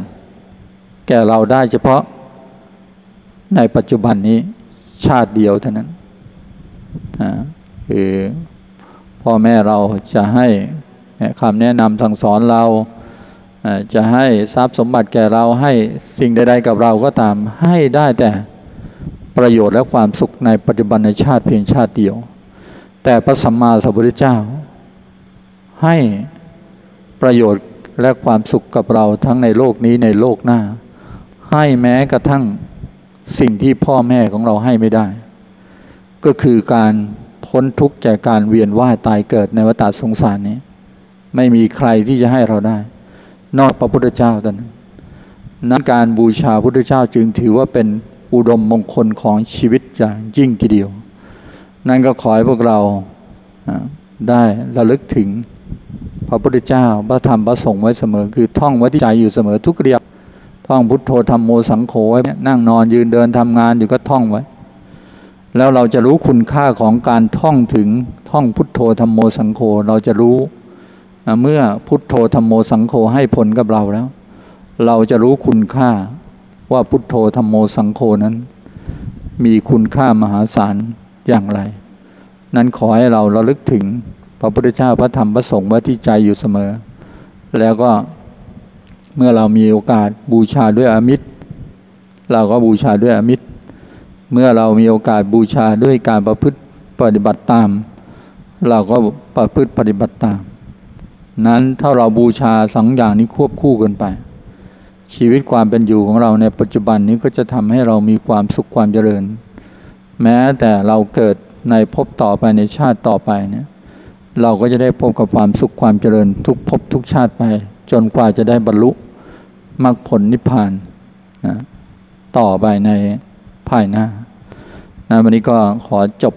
แก่เราได้เฉพาะในปัจจุบันนี้ชาติเดียวเท่านั้นคือพ่อแม่เราจะให้คำแนะนำสั่งสอนเราจะให้ทรัพย์สมบัติแก่เราให้สิ่งใดๆกับเราก็ตามให้ได้แต่ประโยชน์และความสุขในปัจจุบันในชาติเพียงชาติเดียว แต่พระสัมมาสัมพุทธเจ้า ให้ประโยชน์ และความสุขกับเราทั้งในโลกนี้ในโลกหน้า ให้แม้กระทั่งสิ่งที่พ่อแม่ของเราให้ไม่ได้ ก็คือการพ้นทุกข์จากการเวียนว่ายตายเกิดในวัฏสงสารนี้ ไม่มีใครที่จะให้เราได้ นอกพระพุทธเจ้าเท่านั้นนั้นการบูชาพุทธเจ้าจึงถือว่าเป็นอุดมมงคลของชีวิตอย่างยิ่งทีเดียว นั่นก็ขอให้พวกเราได้ระลึกถึง พระพุทธเจ้าพระธรรมพระสงฆ์ไว้เสมอ คือท่องไว้ที่ใจอยู่เสมอทุกเรียบท่องพุทโธธรรมโมสังโฆไว้นั่งนอนยืนเดินทำงานอยู่ก็ท่องไว้ แล้วเราจะรู้คุณค่าของการท่องถึงท่องพุทโธธรรมโมสังโฆเราจะรู้เมื่อพุทโธธรรมโมสังโฆให้ผลกับเราแล้ว เราจะรู้คุณค่าว่าพุทโธธรรมโมสังโฆนั้น มีคุณค่ามหาศาลอย่างไร นั้นขอให้เราระลึกถึง พระพุทธเจ้าพระธรรมพระสงฆ์ไว้ที่ใจอยู่เสมอ แล้วก็เมื่อเรามีโอกาสบูชาด้วยอมิตร เราก็บูชาด้วยอมิตร เมื่อเรามีโอกาสบูชาด้วยการประพฤติปฏิบัติตาม เราก็ประพฤติปฏิบัติตาม นั้นถ้าเราบูชาสองอย่างนี้ควบคู่กันไป ชีวิตความเป็นอยู่ของเราในปัจจุบันนี้ก็จะทำให้เรามีความสุขความเจริญ แม้แต่เราเกิดในภพต่อไปในชาติต่อไปเนี่ย เราก็จะได้พบกับความสุขความเจริญทุกภพทุกชาติไป จนกว่าจะได้บรรลุมรรคผลนิพพานนะต่อไปในภายหน้านะวันนี้ก็ขอจบ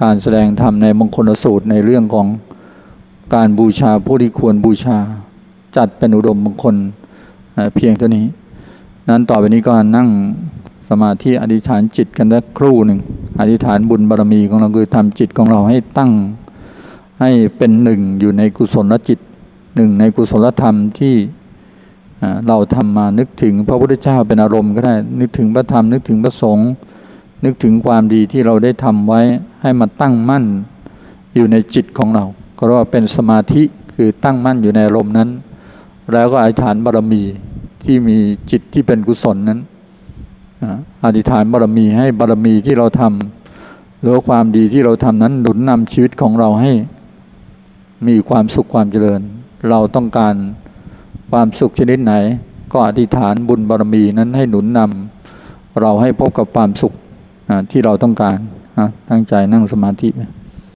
การแสดงธรรมในมงคลสูตรในเรื่องของการบูชาผู้ที่ควรบูชา จัดเป็นอุดมมงคลเพียงเท่านี้ นั้นต่อไปนี้ก็นั่งสมาธิอธิษฐานจิตกันสักครู่หนึ่งอธิษฐานบุญบารรมีของเราคือทำจิตของเราให้ตั้ง ให้เป็นหนึ่งอยู่ในกุศลจิตหนึ่งในกุศลธรรมที่เราทำมานึกถึงพระพุทธเจ้าเป็นอารมณ์ก็ได้ นึกถึงพระธรรม นึกถึงพระสงฆ์นึกถึงความดีที่เราได้ทำไว้ให้มาตั้งมั่นอยู่ในจิตของเรา ก็เรียกว่าเป็นสมาธิคือตั้งมั่นอยู่ในอารมณ์นั้น แล้วก็อธิษฐานบารมีที่มีจิตที่เป็นกุศลนั้นอธิษฐานบารมีให้บารมีที่เราทำหรือความดีที่เราทำนั้นหนุนนำชีวิตของเราให้ มีความสุขความเจริญ เราต้องการความสุขชนิดไหน ก็อธิษฐานบุญบารมีนั้นให้หนุนนำเราให้พบกับความสุขที่เราต้องการตั้งใจนั่งสมาธิไป